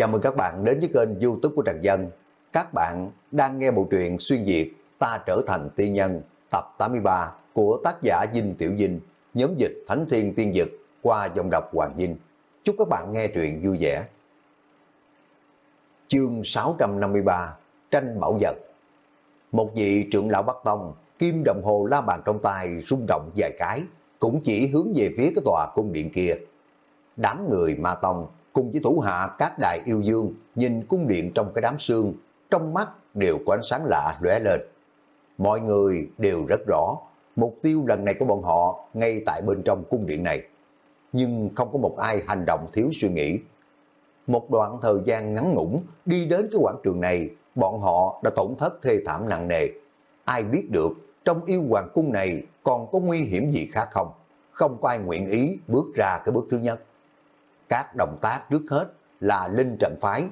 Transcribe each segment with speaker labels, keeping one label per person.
Speaker 1: Chào mừng các bạn đến với kênh youtube của Trần Dân. Các bạn đang nghe bộ truyện Xuyên Việt Ta Trở Thành Tiên Nhân tập 83 của tác giả Dinh Tiểu Dinh, nhóm dịch Thánh Thiên Tiên Dực qua dòng đọc Hoàng Dinh. Chúc các bạn nghe truyện vui vẻ. Chương 653 Tranh Bảo Vật Một vị trưởng lão Bắc Tông, kim đồng hồ la bàn trong tay rung động vài cái, cũng chỉ hướng về phía cái tòa cung điện kia. Đám người Ma Tông cùng với thủ hạ các đại yêu dương nhìn cung điện trong cái đám sương, trong mắt đều có ánh sáng lạ lóe lên. Mọi người đều rất rõ, mục tiêu lần này của bọn họ ngay tại bên trong cung điện này. Nhưng không có một ai hành động thiếu suy nghĩ. Một đoạn thời gian ngắn ngủn đi đến cái quảng trường này, bọn họ đã tổn thất thê thảm nặng nề. Ai biết được trong yêu hoàng cung này còn có nguy hiểm gì khác không? Không có ai nguyện ý bước ra cái bước thứ nhất các động tác trước hết là linh trận phái.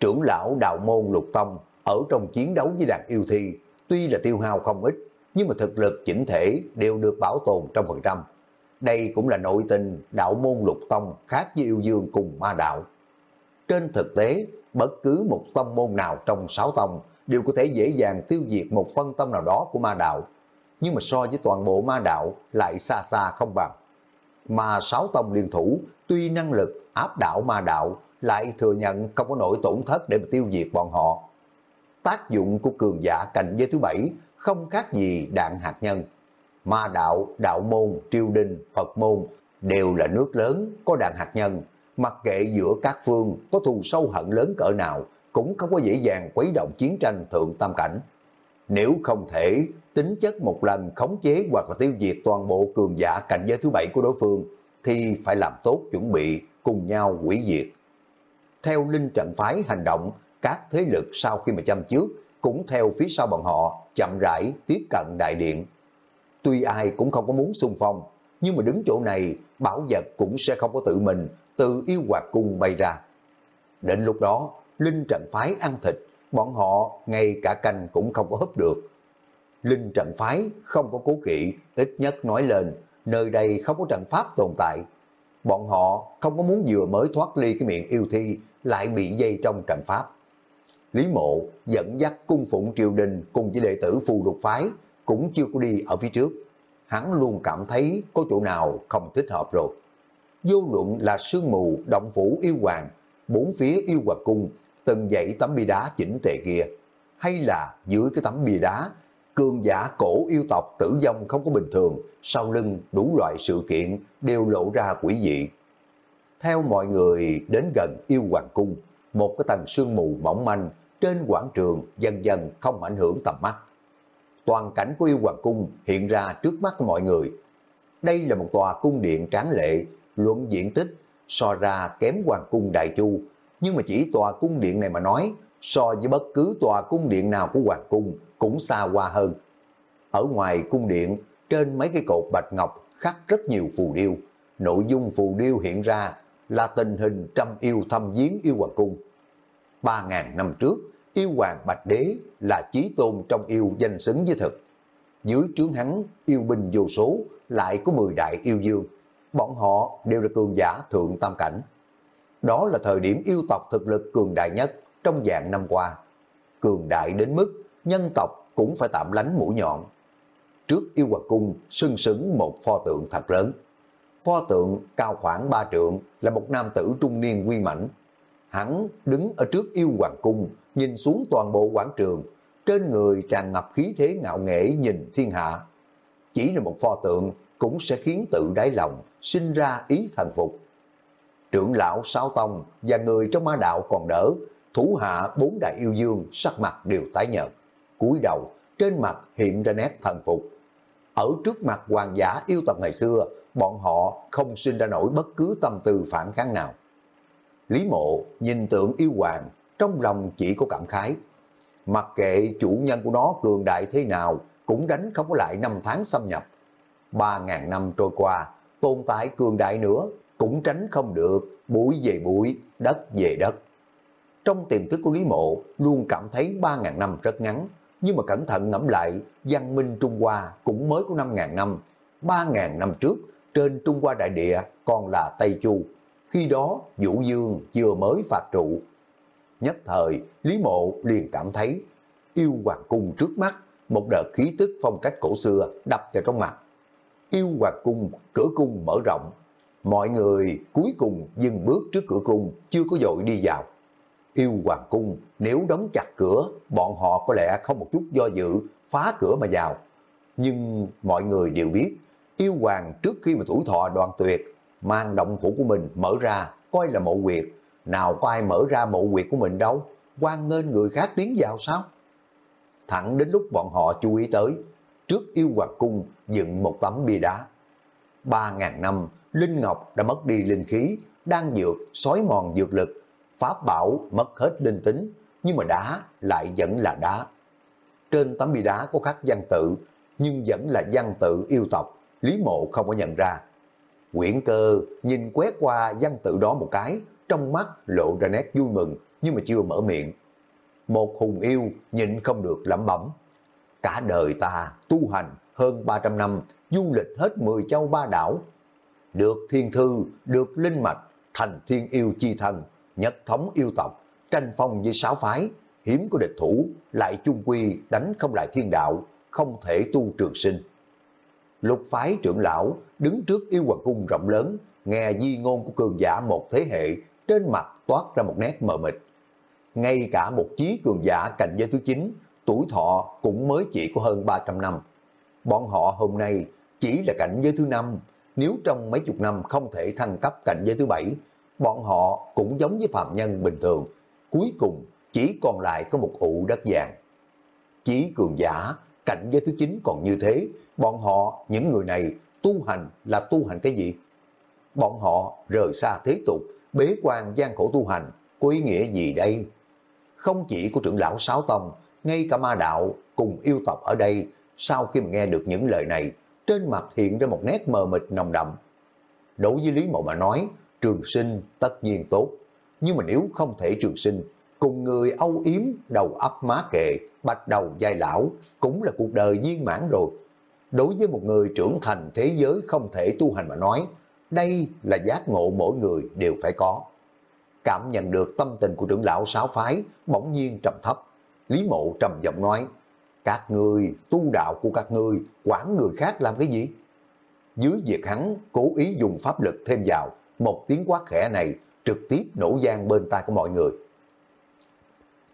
Speaker 1: Trưởng lão đạo môn lục tông ở trong chiến đấu với đàn yêu thi, tuy là tiêu hao không ít, nhưng mà thực lực chỉnh thể đều được bảo tồn trong phần trăm. Đây cũng là nội tình đạo môn lục tông khác với yêu dương cùng ma đạo. Trên thực tế, bất cứ một tông môn nào trong sáu tông đều có thể dễ dàng tiêu diệt một phân tông nào đó của ma đạo. Nhưng mà so với toàn bộ ma đạo lại xa xa không bằng mà sáu tông liên thủ tuy năng lực áp đảo ma đạo lại thừa nhận không có nổi tổn thất để mà tiêu diệt bọn họ. Tác dụng của cường giả cảnh giới thứ bảy không khác gì đạn hạt nhân. Ma đạo, đạo môn, triều đình, Phật môn đều là nước lớn có đạn hạt nhân. Mặc kệ giữa các phương có thù sâu hận lớn cỡ nào cũng không có dễ dàng quấy động chiến tranh thượng tam cảnh. Nếu không thể tính chất một lần khống chế hoặc là tiêu diệt toàn bộ cường giả cảnh giới thứ bảy của đối phương, thì phải làm tốt chuẩn bị cùng nhau quỷ diệt. Theo linh trận phái hành động, các thế lực sau khi mà chăm trước cũng theo phía sau bọn họ chậm rãi tiếp cận đại điện. Tuy ai cũng không có muốn xung phong, nhưng mà đứng chỗ này bảo vật cũng sẽ không có tự mình từ yêu hoạt cung bay ra. Đến lúc đó, linh trận phái ăn thịt, bọn họ ngay cả canh cũng không có hấp được. Linh trận phái không có cố kỵ, ít nhất nói lên, nơi đây không có trận pháp tồn tại. Bọn họ không có muốn vừa mới thoát ly cái miệng yêu thi, lại bị dây trong trận pháp. Lý mộ dẫn dắt cung phụng triều đình cùng với đệ tử phù lục phái, cũng chưa có đi ở phía trước. Hắn luôn cảm thấy có chỗ nào không thích hợp rồi. Vô luận là sương mù, động phủ yêu hoàng, bốn phía yêu hoàng cung, từng dãy tấm bia đá chỉnh tề kia, hay là dưới cái tấm bia đá cường giả cổ yêu tộc tử vong không có bình thường, sau lưng đủ loại sự kiện đều lộ ra quỷ dị. Theo mọi người đến gần yêu hoàng cung, một cái tầng sương mù mỏng manh trên quảng trường dần dần không ảnh hưởng tầm mắt. Toàn cảnh của yêu hoàng cung hiện ra trước mắt mọi người. Đây là một tòa cung điện tráng lệ, luận diện tích so ra kém hoàng cung Đại Chu, nhưng mà chỉ tòa cung điện này mà nói, so với bất cứ tòa cung điện nào của hoàng cung cũng xa hoa hơn. Ở ngoài cung điện, trên mấy cái cột bạch ngọc khắc rất nhiều phù điêu. Nội dung phù điêu hiện ra là tình hình trăm yêu thăm viếng yêu hoàng cung. Ba ngàn năm trước, yêu hoàng Bạch Đế là chí tôn trong yêu danh xứng với thực. Dưới trướng hắn, yêu binh vô số, lại có 10 đại yêu dương. Bọn họ đều là cường giả thượng tam cảnh. Đó là thời điểm yêu tộc thực lực cường đại nhất trong dạng năm qua. Cường đại đến mức nhân tộc cũng phải tạm lánh mũi nhọn. Trước yêu quật cung sưng sững một pho tượng thật lớn. Pho tượng cao khoảng ba trượng là một nam tử trung niên quy mảnh. Hắn đứng ở trước yêu hoàng cung, nhìn xuống toàn bộ quảng trường, trên người tràn ngập khí thế ngạo nghễ nhìn thiên hạ. Chỉ là một pho tượng cũng sẽ khiến tự đáy lòng sinh ra ý thần phục. Trưởng lão Sáu Tông và người trong ma đạo còn đỡ, thủ hạ bốn đại yêu dương sắc mặt đều tái nhợt cúi đầu, trên mặt hiện ra nét thần phục. Ở trước mặt hoàng giả yêu tộc ngày xưa, bọn họ không sinh ra nổi bất cứ tâm tư phản kháng nào. Lý mộ nhìn tượng yêu hoàng, trong lòng chỉ có cảm khái. Mặc kệ chủ nhân của nó cường đại thế nào, cũng đánh không có lại năm tháng xâm nhập. Ba ngàn năm trôi qua, tồn tại cường đại nữa, cũng tránh không được, bụi về bụi, đất về đất. Trong tiềm thức của Lý Mộ luôn cảm thấy ba ngàn năm rất ngắn, nhưng mà cẩn thận ngẫm lại, văn minh Trung Hoa cũng mới có 5.000 năm. 3.000 năm trước, trên Trung Hoa đại địa còn là Tây Chu. Khi đó, Vũ Dương vừa mới phạt trụ. Nhất thời, Lý Mộ liền cảm thấy yêu hoàng cung trước mắt, một đợt khí tức phong cách cổ xưa đập vào trong mặt. Yêu hoàng cung, cửa cung mở rộng. Mọi người cuối cùng dừng bước trước cửa cung, chưa có dội đi vào. Yêu hoàng cung, nếu đóng chặt cửa, bọn họ có lẽ không một chút do dự, phá cửa mà vào. Nhưng mọi người đều biết, yêu hoàng trước khi mà tuổi thọ đoàn tuyệt, mang động phủ của mình mở ra, coi là mộ quyệt. Nào có ai mở ra mộ quyệt của mình đâu, quan nên người khác tiến vào sao? Thẳng đến lúc bọn họ chú ý tới, trước yêu hoàng cung dựng một tấm bia đá. Ba ngàn năm, Linh Ngọc đã mất đi linh khí, đang dược, sói mòn dược lực, pháp bảo mất hết linh tính, nhưng mà đá lại vẫn là đá. Trên tấm bia đá có khắc văn tự, nhưng vẫn là văn tự yêu tộc, Lý Mộ không có nhận ra. Quyển cơ nhìn quét qua văn tự đó một cái, trong mắt lộ ra nét vui mừng, nhưng mà chưa mở miệng. Một hùng yêu nhịn không được lẩm bẩm. Cả đời ta tu hành hơn 300 năm, du lịch hết 10 châu ba đảo. Được thiên thư, được linh mạch, thành thiên yêu chi thần nhất thống yêu tộc, tranh phong với sáu phái, hiếm có địch thủ, lại chung quy đánh không lại thiên đạo, không thể tu trường sinh. Lục phái trưởng lão đứng trước yêu hoàng cung rộng lớn, nghe di ngôn của cường giả một thế hệ, trên mặt toát ra một nét mờ mịt. Ngay cả một chí cường giả cạnh giới thứ 9, tuổi thọ cũng mới chỉ có hơn 300 năm. Bọn họ hôm nay chỉ là cảnh giới thứ năm, nếu trong mấy chục năm không thể thăng cấp cảnh giới thứ bảy, bọn họ cũng giống với phạm nhân bình thường, cuối cùng chỉ còn lại có một ụ đất vàng. Chí cường giả, cảnh giới thứ 9 còn như thế, bọn họ, những người này, tu hành là tu hành cái gì? Bọn họ rời xa thế tục, bế quan gian khổ tu hành, có ý nghĩa gì đây? Không chỉ của trưởng lão Sáu Tông, ngay cả ma đạo cùng yêu tộc ở đây, sau khi mà nghe được những lời này, trên mặt hiện ra một nét mờ mịt nồng đậm. Đối với Lý Mộ mà nói, trường sinh tất nhiên tốt, nhưng mà nếu không thể trường sinh, cùng người âu yếm đầu ấp má kệ, bạch đầu dài lão, cũng là cuộc đời viên mãn rồi. Đối với một người trưởng thành thế giới không thể tu hành mà nói, đây là giác ngộ mỗi người đều phải có. Cảm nhận được tâm tình của trưởng lão sáu phái, bỗng nhiên trầm thấp. Lý mộ trầm giọng nói, các người, tu đạo của các người, quản người khác làm cái gì? Dưới việc hắn cố ý dùng pháp lực thêm vào, một tiếng quát khẽ này trực tiếp nổ gian bên tai của mọi người.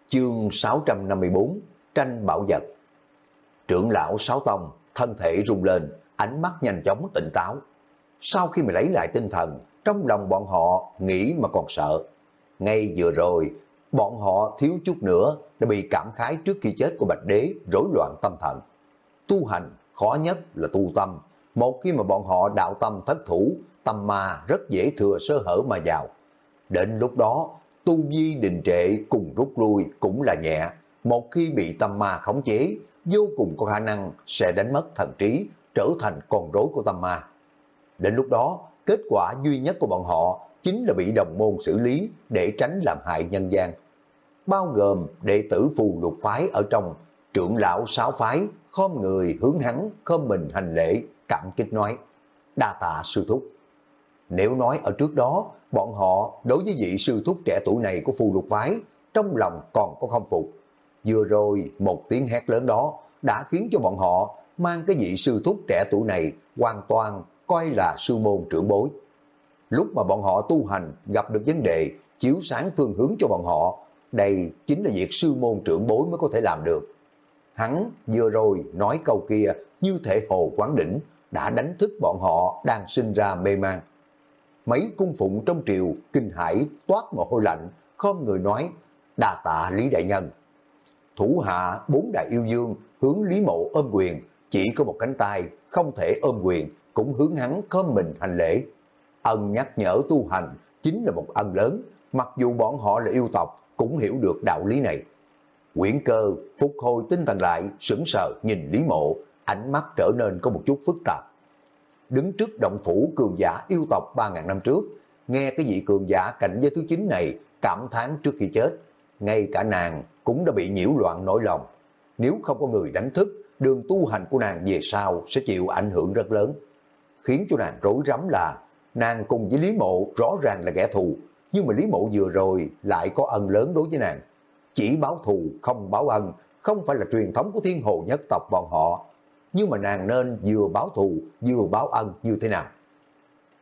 Speaker 1: Chương 654 Tranh bảo vật Trưởng lão Sáu Tông thân thể rung lên, ánh mắt nhanh chóng tỉnh táo. Sau khi mà lấy lại tinh thần, trong lòng bọn họ nghĩ mà còn sợ. Ngay vừa rồi, bọn họ thiếu chút nữa đã bị cảm khái trước khi chết của Bạch Đế rối loạn tâm thần. Tu hành khó nhất là tu tâm. Một khi mà bọn họ đạo tâm thất thủ, tâm ma rất dễ thừa sơ hở mà vào. Đến lúc đó, tu vi đình trệ cùng rút lui cũng là nhẹ. Một khi bị tâm ma khống chế, vô cùng có khả năng sẽ đánh mất thần trí, trở thành con rối của tâm ma. Đến lúc đó, kết quả duy nhất của bọn họ chính là bị đồng môn xử lý để tránh làm hại nhân gian. Bao gồm đệ tử phù lục phái ở trong, trưởng lão sáu phái, khom người hướng hắn, khom mình hành lễ, cảm kích nói, đa tạ sư thúc. Nếu nói ở trước đó, bọn họ đối với vị sư thúc trẻ tuổi này của phù lục phái, trong lòng còn có không phục. Vừa rồi, một tiếng hét lớn đó đã khiến cho bọn họ mang cái vị sư thúc trẻ tuổi này hoàn toàn coi là sư môn trưởng bối. Lúc mà bọn họ tu hành gặp được vấn đề, chiếu sáng phương hướng cho bọn họ, đây chính là việc sư môn trưởng bối mới có thể làm được. Hắn vừa rồi nói câu kia như thể hồ quán đỉnh, đã đánh thức bọn họ đang sinh ra mê man. Mấy cung phụng trong triều kinh hải toát mồ hôi lạnh, không người nói, đà tạ Lý Đại Nhân. Thủ hạ bốn đại yêu dương hướng Lý Mộ ôm quyền, chỉ có một cánh tay, không thể ôm quyền, cũng hướng hắn khom mình hành lễ. Ân nhắc nhở tu hành chính là một ân lớn, mặc dù bọn họ là yêu tộc cũng hiểu được đạo lý này. Quyển cơ phục hồi tinh thần lại, sững sờ nhìn Lý Mộ, ánh mắt trở nên có một chút phức tạp. Đứng trước động phủ cường giả yêu tộc 3.000 năm trước, nghe cái vị cường giả cảnh giới thứ 9 này cảm thán trước khi chết, ngay cả nàng cũng đã bị nhiễu loạn nỗi lòng. Nếu không có người đánh thức, đường tu hành của nàng về sau sẽ chịu ảnh hưởng rất lớn. Khiến cho nàng rối rắm là nàng cùng với Lý Mộ rõ ràng là kẻ thù, Nhưng mà Lý Mộ vừa rồi lại có ân lớn đối với nàng. Chỉ báo thù không báo ân, không phải là truyền thống của thiên hồ nhất tộc bọn họ. Nhưng mà nàng nên vừa báo thù vừa báo ân như thế nào?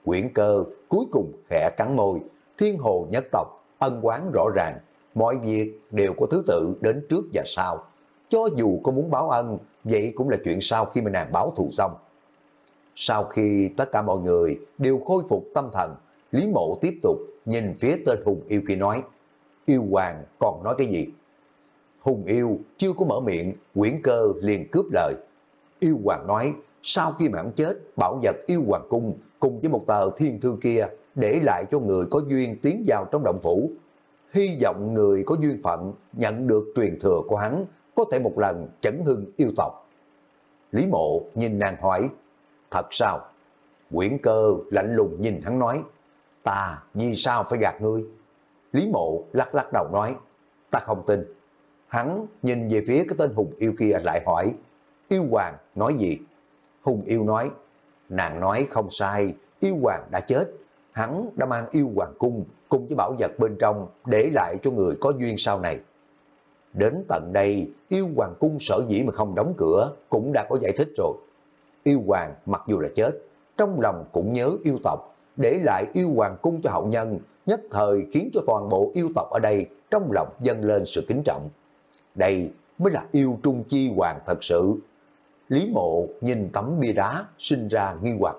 Speaker 1: Quyển cơ cuối cùng khẽ cắn môi, thiên hồ nhất tộc, ân quán rõ ràng, mọi việc đều có thứ tự đến trước và sau. Cho dù có muốn báo ân, vậy cũng là chuyện sau khi mà nàng báo thù xong. Sau khi tất cả mọi người đều khôi phục tâm thần, Lý Mộ tiếp tục nhìn phía tên Hùng Yêu kia nói, yêu hoàng còn nói cái gì? Hùng Yêu chưa có mở miệng, quyển cơ liền cướp lời. Yêu hoàng nói, sau khi mà chết, bảo vật yêu hoàng cung cùng với một tờ thiên thư kia để lại cho người có duyên tiến vào trong động phủ. Hy vọng người có duyên phận nhận được truyền thừa của hắn có thể một lần chấn hưng yêu tộc. Lý mộ nhìn nàng hỏi, thật sao? Quyển cơ lạnh lùng nhìn hắn nói, ta vì sao phải gạt ngươi? Lý mộ lắc lắc đầu nói, ta không tin. Hắn nhìn về phía cái tên Hùng Yêu kia lại hỏi, yêu hoàng nói gì? Hùng Yêu nói, nàng nói không sai, yêu hoàng đã chết. Hắn đã mang yêu hoàng cung cùng với bảo vật bên trong để lại cho người có duyên sau này. Đến tận đây, yêu hoàng cung sở dĩ mà không đóng cửa cũng đã có giải thích rồi. Yêu hoàng mặc dù là chết, trong lòng cũng nhớ yêu tộc, để lại yêu hoàng cung cho hậu nhân, nhất thời khiến cho toàn bộ yêu tộc ở đây trong lòng dâng lên sự kính trọng. Đây mới là yêu trung chi hoàng thật sự. Lý mộ nhìn tấm bia đá sinh ra nghi hoặc.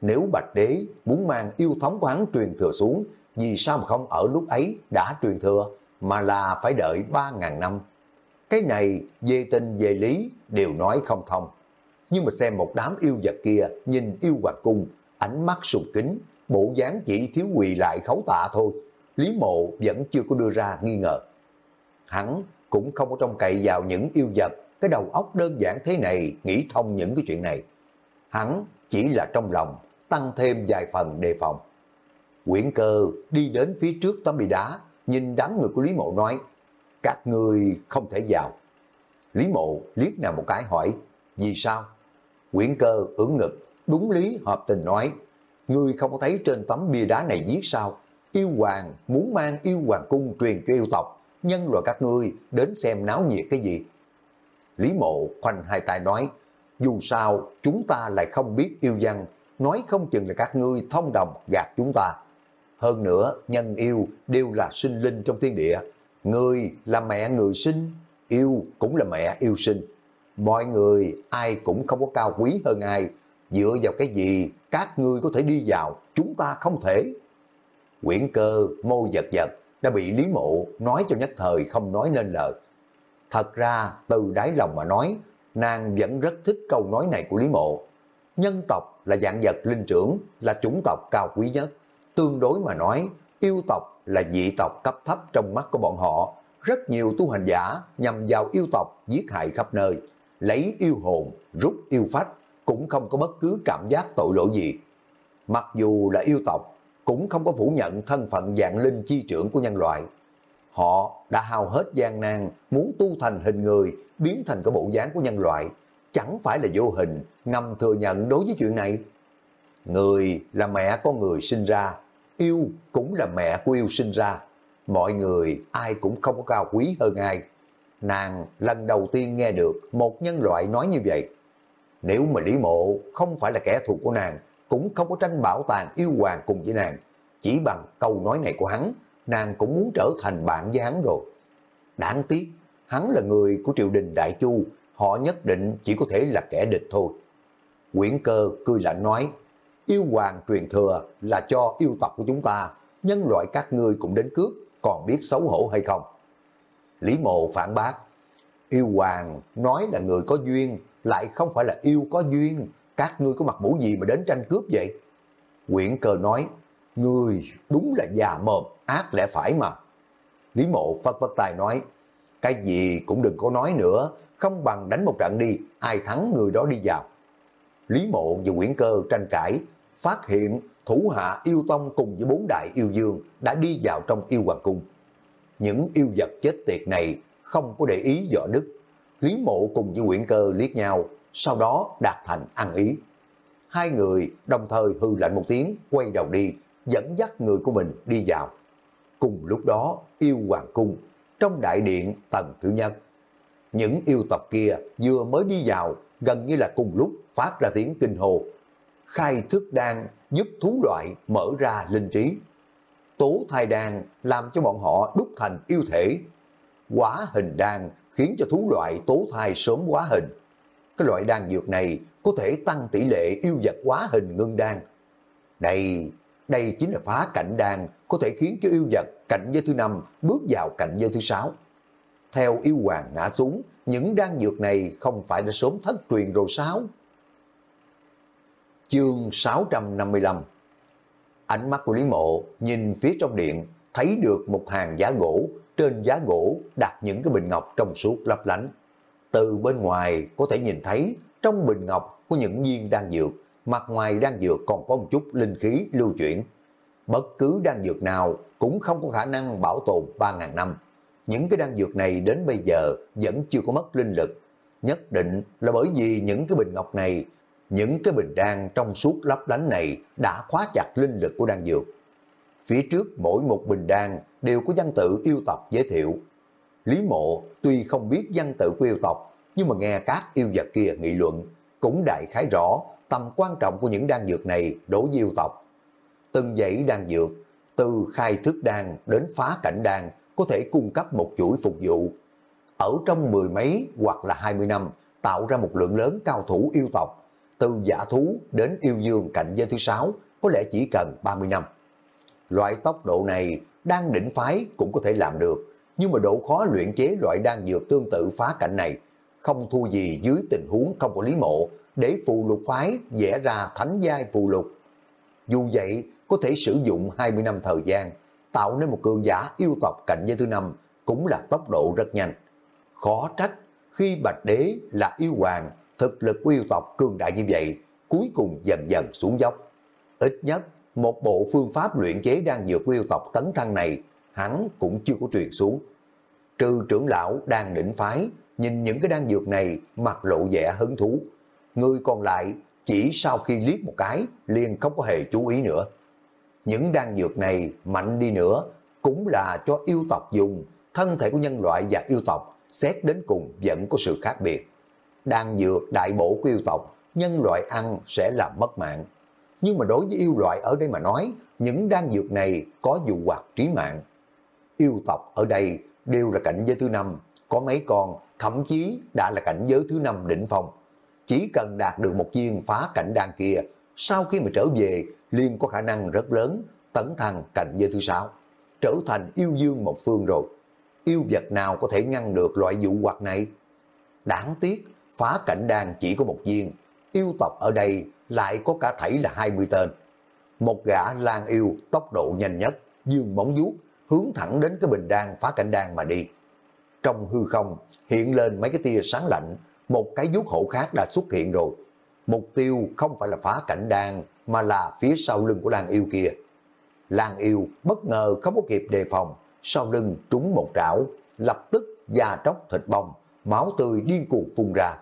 Speaker 1: Nếu Bạch Đế muốn mang yêu thống của hắn truyền thừa xuống, vì sao mà không ở lúc ấy đã truyền thừa, mà là phải đợi 3.000 năm. Cái này về tình về lý đều nói không thông. Nhưng mà xem một đám yêu vật kia nhìn yêu hoàng cung, ánh mắt sùng kính, bộ dáng chỉ thiếu quỳ lại khấu tạ thôi. Lý mộ vẫn chưa có đưa ra nghi ngờ. Hắn cũng không có trông cậy vào những yêu vật, cái đầu óc đơn giản thế này nghĩ thông những cái chuyện này. Hắn chỉ là trong lòng tăng thêm vài phần đề phòng. Quyển cơ đi đến phía trước tấm bia đá, nhìn đám người của Lý Mộ nói, các người không thể vào. Lý Mộ liếc nào một cái hỏi, vì sao? Quyển cơ ứng ngực, đúng lý hợp tình nói, người không có thấy trên tấm bia đá này viết sao? Yêu hoàng muốn mang yêu hoàng cung truyền cho yêu tộc, nhân loại các ngươi đến xem náo nhiệt cái gì. Lý Mộ khoanh hai tay nói, dù sao chúng ta lại không biết yêu dân nói không chừng là các ngươi thông đồng gạt chúng ta. Hơn nữa, nhân yêu đều là sinh linh trong thiên địa. Người là mẹ người sinh, yêu cũng là mẹ yêu sinh. Mọi người ai cũng không có cao quý hơn ai. Dựa vào cái gì các ngươi có thể đi vào, chúng ta không thể. Quyển cơ môi giật giật đã bị Lý Mộ nói cho nhất thời không nói nên lời. Thật ra từ đáy lòng mà nói, nàng vẫn rất thích câu nói này của Lý Mộ. Nhân tộc là dạng vật linh trưởng, là chủng tộc cao quý nhất. Tương đối mà nói, yêu tộc là dị tộc cấp thấp trong mắt của bọn họ. Rất nhiều tu hành giả nhằm vào yêu tộc giết hại khắp nơi, lấy yêu hồn, rút yêu phách, cũng không có bất cứ cảm giác tội lỗi gì. Mặc dù là yêu tộc, cũng không có phủ nhận thân phận dạng linh chi trưởng của nhân loại. Họ đã hao hết gian nan, muốn tu thành hình người, biến thành cái bộ dáng của nhân loại, chẳng phải là vô hình, ngầm thừa nhận đối với chuyện này. Người là mẹ con người sinh ra, yêu cũng là mẹ của yêu sinh ra. Mọi người ai cũng không có cao quý hơn ai. Nàng lần đầu tiên nghe được một nhân loại nói như vậy. Nếu mà Lý Mộ không phải là kẻ thù của nàng, cũng không có tranh bảo tàng yêu hoàng cùng với nàng. Chỉ bằng câu nói này của hắn, nàng cũng muốn trở thành bạn với hắn rồi. Đáng tiếc, hắn là người của triều đình Đại Chu, họ nhất định chỉ có thể là kẻ địch thôi. Quyển cơ cười lạnh nói, yêu hoàng truyền thừa là cho yêu tộc của chúng ta, nhân loại các ngươi cũng đến cướp, còn biết xấu hổ hay không? Lý mộ phản bác, yêu hoàng nói là người có duyên, lại không phải là yêu có duyên, các ngươi có mặt mũi gì mà đến tranh cướp vậy? Quyển cơ nói, người đúng là già mồm, ác lẽ phải mà. Lý mộ phất phất tài nói, cái gì cũng đừng có nói nữa, không bằng đánh một trận đi, ai thắng người đó đi vào. Lý mộ và nguyễn cơ tranh cãi, phát hiện thủ hạ yêu tông cùng với bốn đại yêu dương đã đi vào trong yêu hoàng cung. Những yêu vật chết tiệt này không có để ý võ đức. Lý mộ cùng với nguyễn cơ liếc nhau, sau đó đạt thành ăn ý. Hai người đồng thời hư lạnh một tiếng, quay đầu đi, dẫn dắt người của mình đi vào. Cùng lúc đó, yêu hoàng cung, trong đại điện tầng thứ nhất. Những yêu tộc kia vừa mới đi vào, gần như là cùng lúc phát ra tiếng kinh hồ. Khai thức đan giúp thú loại mở ra linh trí. Tố thai đan làm cho bọn họ đúc thành yêu thể. Quả hình đan khiến cho thú loại tố thai sớm quá hình. Cái loại đan dược này có thể tăng tỷ lệ yêu vật quá hình ngưng đan. Đây, đây chính là phá cảnh đàn có thể khiến cho yêu vật cảnh giới thứ năm bước vào cảnh giới thứ sáu. Theo yêu hoàng ngã xuống, những đan dược này không phải đã sớm thất truyền rồi sao? Chương 655 Ánh mắt của Lý Mộ nhìn phía trong điện, thấy được một hàng giá gỗ, trên giá gỗ đặt những cái bình ngọc trong suốt lấp lánh. Từ bên ngoài có thể nhìn thấy trong bình ngọc có những viên đan dược, mặt ngoài đan dược còn có một chút linh khí lưu chuyển. Bất cứ đan dược nào cũng không có khả năng bảo tồn 3.000 năm. Những cái đan dược này đến bây giờ vẫn chưa có mất linh lực. Nhất định là bởi vì những cái bình ngọc này, những cái bình đan trong suốt lấp lánh này đã khóa chặt linh lực của đan dược. Phía trước mỗi một bình đan đều có văn tự yêu tộc giới thiệu. Lý mộ tuy không biết văn tự của yêu tộc, nhưng mà nghe các yêu vật kia nghị luận, cũng đại khái rõ tầm quan trọng của những đan dược này đổ diêu tộc. Từng dãy đan dược, từ khai thức đan đến phá cảnh đan, có thể cung cấp một chuỗi phục vụ. Ở trong mười mấy hoặc là hai mươi năm, tạo ra một lượng lớn cao thủ yêu tộc, từ giả thú đến yêu dương cạnh giới thứ sáu, có lẽ chỉ cần 30 năm. Loại tốc độ này, đang đỉnh phái cũng có thể làm được, nhưng mà độ khó luyện chế loại đan dược tương tự phá cảnh này, không thua gì dưới tình huống không có lý mộ, để phù lục phái vẽ ra thánh giai phù lục. Dù vậy, có thể sử dụng 20 năm thời gian, tạo nên một cường giả yêu tộc cạnh giới thứ năm cũng là tốc độ rất nhanh. Khó trách khi Bạch Đế là yêu hoàng, thực lực của yêu tộc cường đại như vậy, cuối cùng dần dần xuống dốc. Ít nhất, một bộ phương pháp luyện chế đang dược của yêu tộc tấn thăng này, hắn cũng chưa có truyền xuống. Trừ trưởng lão đang đỉnh phái, nhìn những cái đan dược này mặt lộ vẻ hứng thú. Người còn lại chỉ sau khi liếc một cái liền không có hề chú ý nữa. Những đan dược này mạnh đi nữa cũng là cho yêu tộc dùng, thân thể của nhân loại và yêu tộc xét đến cùng vẫn có sự khác biệt. Đan dược đại bổ của yêu tộc, nhân loại ăn sẽ làm mất mạng. Nhưng mà đối với yêu loại ở đây mà nói, những đan dược này có dụ hoạt trí mạng. Yêu tộc ở đây đều là cảnh giới thứ năm, có mấy con thậm chí đã là cảnh giới thứ năm đỉnh phong. Chỉ cần đạt được một viên phá cảnh đan kia, sau khi mà trở về liền có khả năng rất lớn tấn thăng cảnh giới thứ sáu, trở thành yêu dương một phương rồi. Yêu vật nào có thể ngăn được loại vụ hoạt này? Đáng tiếc, phá cảnh đan chỉ có một viên, yêu tộc ở đây lại có cả thảy là 20 tên. Một gã lang yêu tốc độ nhanh nhất, dương móng vuốt hướng thẳng đến cái bình đan phá cảnh đan mà đi. Trong hư không hiện lên mấy cái tia sáng lạnh, một cái vuốt hộ khác đã xuất hiện rồi. Mục tiêu không phải là phá cảnh đan mà là phía sau lưng của Lan yêu kia. Lan yêu bất ngờ không có kịp đề phòng, sau lưng trúng một trảo, lập tức da tróc thịt bong, máu tươi điên cuồng phun ra.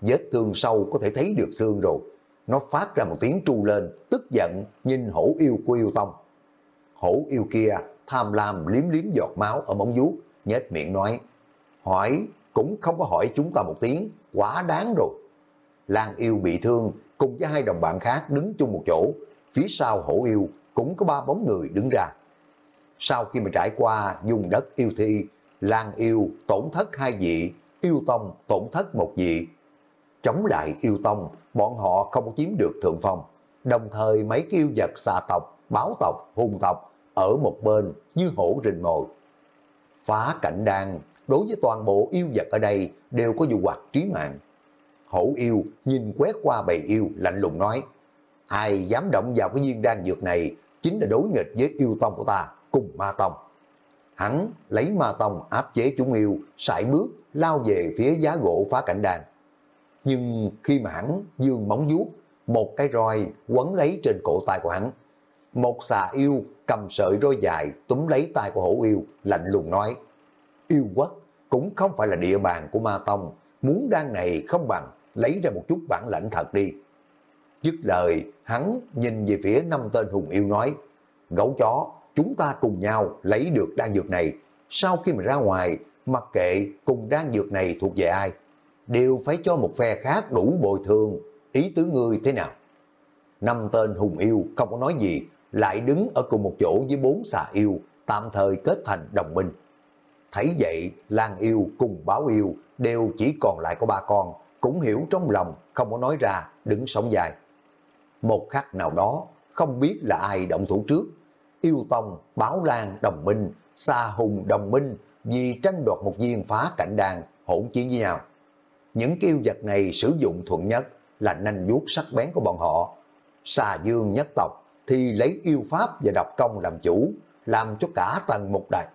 Speaker 1: Vết thương sâu có thể thấy được xương rồi. Nó phát ra một tiếng tru lên, tức giận nhìn hổ yêu của yêu tông. Hổ yêu kia tham lam liếm liếm giọt máu ở móng vuốt, nhếch miệng nói, hỏi cũng không có hỏi chúng ta một tiếng, quá đáng rồi. Lan yêu bị thương, cùng với hai đồng bạn khác đứng chung một chỗ, phía sau hổ yêu cũng có ba bóng người đứng ra. Sau khi mà trải qua dùng đất yêu thi, Lan yêu tổn thất hai vị, yêu tông tổn thất một vị. Chống lại yêu tông, bọn họ không có chiếm được thượng phong. Đồng thời mấy cái yêu vật xà tộc, báo tộc, hùng tộc ở một bên như hổ rình mồi. Phá cảnh đan, đối với toàn bộ yêu vật ở đây đều có dù hoạt trí mạng. Hổ yêu nhìn quét qua bầy yêu lạnh lùng nói, ai dám động vào cái viên đan dược này chính là đối nghịch với yêu tông của ta, cùng ma tông. Hắn lấy ma tông áp chế chúng yêu, sải bước, lao về phía giá gỗ phá cảnh đàn. Nhưng khi mà hắn dương móng vuốt, một cái roi quấn lấy trên cổ tay của hắn. Một xà yêu cầm sợi roi dài túm lấy tay của hổ yêu, lạnh lùng nói, yêu quốc cũng không phải là địa bàn của ma tông, muốn đan này không bằng lấy ra một chút bản lãnh thật đi. Dứt lời, hắn nhìn về phía năm tên hùng yêu nói, gấu chó, chúng ta cùng nhau lấy được đan dược này, sau khi mà ra ngoài, mặc kệ cùng đan dược này thuộc về ai, đều phải cho một phe khác đủ bồi thường, ý tứ ngươi thế nào? Năm tên hùng yêu không có nói gì, lại đứng ở cùng một chỗ với bốn xà yêu, tạm thời kết thành đồng minh. Thấy vậy, Lan yêu cùng báo yêu đều chỉ còn lại có ba con, cũng hiểu trong lòng, không có nói ra, đứng sống dài. Một khắc nào đó, không biết là ai động thủ trước, yêu tông, báo lan, đồng minh, xa hùng đồng minh, vì tranh đoạt một viên phá cảnh đàn, hỗn chiến với nhau. Những kiêu vật này sử dụng thuận nhất là nanh vuốt sắc bén của bọn họ. Xà dương nhất tộc thì lấy yêu pháp và độc công làm chủ, làm cho cả tầng một đại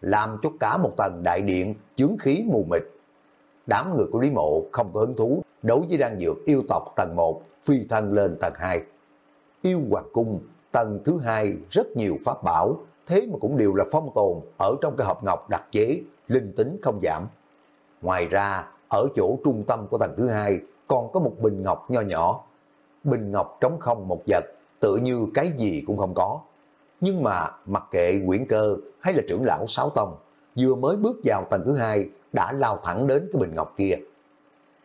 Speaker 1: làm cho cả một tầng đại điện chướng khí mù mịt. Đám người của Lý Mộ không có hứng thú đối với đan dược yêu tộc tầng 1 phi thân lên tầng 2. Yêu hoàng cung tầng thứ hai rất nhiều pháp bảo, thế mà cũng đều là phong tồn ở trong cái hộp ngọc đặc chế, linh tính không giảm. Ngoài ra, ở chỗ trung tâm của tầng thứ hai còn có một bình ngọc nho nhỏ. Bình ngọc trống không một vật, tự như cái gì cũng không có. Nhưng mà mặc kệ quyển cơ hay là trưởng lão Sáu Tông, vừa mới bước vào tầng thứ hai đã lao thẳng đến cái bình ngọc kia.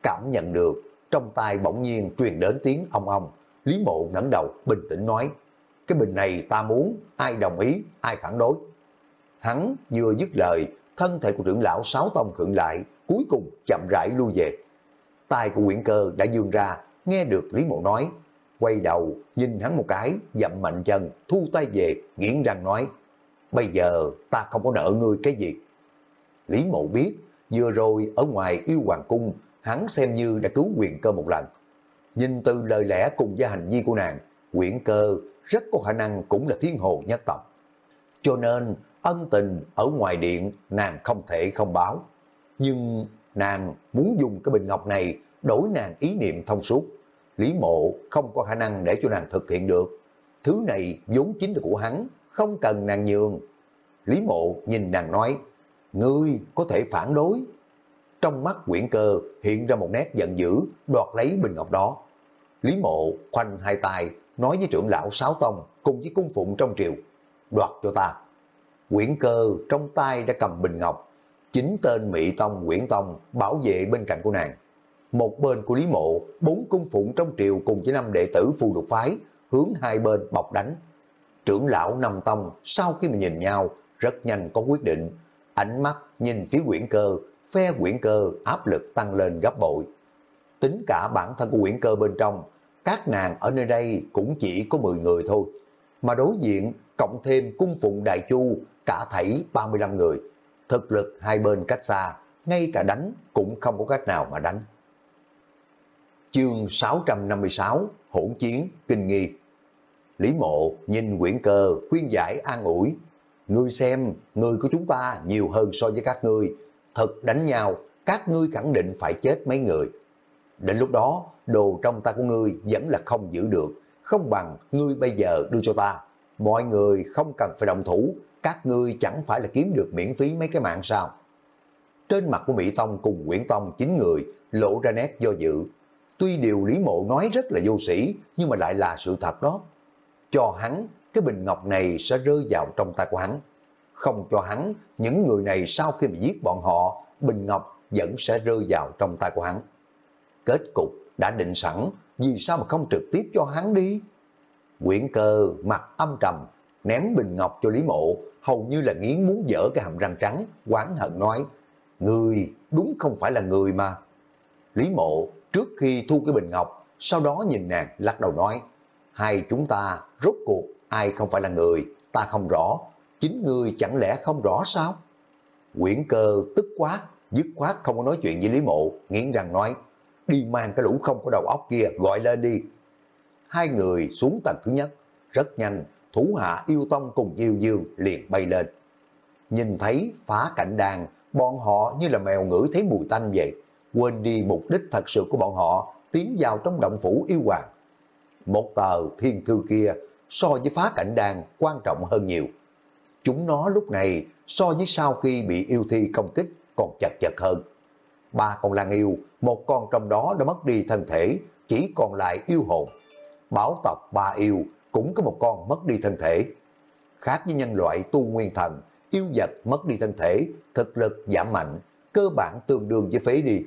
Speaker 1: Cảm nhận được, trong tay bỗng nhiên truyền đến tiếng ong ong, Lý Mộ ngẩng đầu bình tĩnh nói, cái bình này ta muốn, ai đồng ý, ai phản đối. Hắn vừa dứt lời, thân thể của trưởng lão Sáu Tông khựng lại, cuối cùng chậm rãi lui về. tay của Nguyễn Cơ đã dương ra, nghe được Lý Mộ nói, quay đầu, nhìn hắn một cái, dậm mạnh chân, thu tay về, nghiến răng nói, bây giờ ta không có nợ ngươi cái gì. Lý Mộ biết, vừa rồi ở ngoài yêu hoàng cung, hắn xem như đã cứu quyền cơ một lần. Nhìn từ lời lẽ cùng với hành vi của nàng, quyển cơ rất có khả năng cũng là thiên hồ nhất tộc. Cho nên, ân tình ở ngoài điện nàng không thể không báo. Nhưng nàng muốn dùng cái bình ngọc này đổi nàng ý niệm thông suốt. Lý mộ không có khả năng để cho nàng thực hiện được. Thứ này vốn chính là của hắn, không cần nàng nhường. Lý mộ nhìn nàng nói, ngươi có thể phản đối. Trong mắt quyển cơ hiện ra một nét giận dữ, đoạt lấy bình ngọc đó. Lý mộ khoanh hai tay, nói với trưởng lão Sáu Tông cùng với cung phụng trong triều, đoạt cho ta. Quyển cơ trong tay đã cầm bình ngọc, chính tên Mỹ Tông, Quyển Tông bảo vệ bên cạnh của nàng. Một bên của Lý Mộ, bốn cung phụng trong triều cùng với năm đệ tử phù lục phái, hướng hai bên bọc đánh. Trưởng lão Năm Tông sau khi mà nhìn nhau, rất nhanh có quyết định. Ánh mắt nhìn phía quyển cơ, phe quyển cơ áp lực tăng lên gấp bội. Tính cả bản thân của quyển cơ bên trong, các nàng ở nơi đây cũng chỉ có 10 người thôi. Mà đối diện, cộng thêm cung phụng đại chu, cả thảy 35 người. Thực lực hai bên cách xa, ngay cả đánh cũng không có cách nào mà đánh. Chương 656 Hỗn chiến kinh nghi Lý mộ nhìn quyển cơ khuyên giải an ủi Ngươi xem, người của chúng ta nhiều hơn so với các ngươi. Thật đánh nhau, các ngươi khẳng định phải chết mấy người. Đến lúc đó, đồ trong ta của ngươi vẫn là không giữ được. Không bằng ngươi bây giờ đưa cho ta. Mọi người không cần phải động thủ, các ngươi chẳng phải là kiếm được miễn phí mấy cái mạng sao. Trên mặt của Mỹ Tông cùng Nguyễn Tông chín người lộ ra nét do dự. Tuy điều Lý Mộ nói rất là vô sĩ, nhưng mà lại là sự thật đó. Cho hắn cái bình ngọc này sẽ rơi vào trong tay của hắn. Không cho hắn, những người này sau khi mà giết bọn họ, bình ngọc vẫn sẽ rơi vào trong tay của hắn. Kết cục đã định sẵn, vì sao mà không trực tiếp cho hắn đi? Quyển cơ mặt âm trầm, ném bình ngọc cho Lý Mộ, hầu như là nghiến muốn dở cái hàm răng trắng, quán hận nói, Người đúng không phải là người mà. Lý Mộ trước khi thu cái bình ngọc, sau đó nhìn nàng lắc đầu nói, hai chúng ta rốt cuộc ai không phải là người, ta không rõ, chính ngươi chẳng lẽ không rõ sao? Quyển cơ tức quá, dứt khoát không có nói chuyện với Lý Mộ, nghiến răng nói, đi mang cái lũ không có đầu óc kia gọi lên đi. Hai người xuống tầng thứ nhất, rất nhanh, thủ hạ yêu tông cùng yêu dương liền bay lên. Nhìn thấy phá cảnh đàn, bọn họ như là mèo ngửi thấy mùi tanh vậy, quên đi mục đích thật sự của bọn họ tiến vào trong động phủ yêu hoàng. Một tờ thiên thư kia so với phá cảnh đàn quan trọng hơn nhiều. Chúng nó lúc này so với sau khi bị yêu thi công kích còn chật chật hơn. Ba con lang yêu, một con trong đó đã mất đi thân thể, chỉ còn lại yêu hồn. Bảo tộc ba yêu cũng có một con mất đi thân thể. khác với nhân loại tu nguyên thần, yêu vật mất đi thân thể, thực lực giảm mạnh, cơ bản tương đương với phế đi.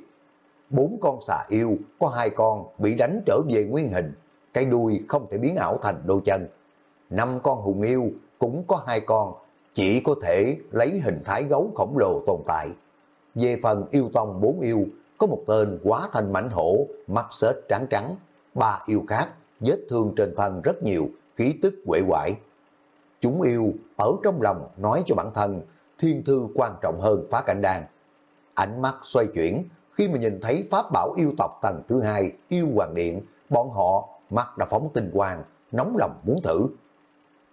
Speaker 1: Bốn con xà yêu, có hai con bị đánh trở về nguyên hình, cái đuôi không thể biến ảo thành đôi chân. Năm con hùng yêu cũng có hai con, chỉ có thể lấy hình thái gấu khổng lồ tồn tại. Về phần yêu tông bốn yêu, có một tên quá thành mảnh hổ, mắt xết trắng trắng, ba yêu khác, vết thương trên thân rất nhiều, khí tức quệ quại. Chúng yêu ở trong lòng nói cho bản thân, thiên thư quan trọng hơn phá cảnh đàn. Ánh mắt xoay chuyển, khi mà nhìn thấy pháp bảo yêu tộc tầng thứ hai, yêu hoàng điện, bọn họ mắt đã phóng tinh quang, nóng lòng muốn thử.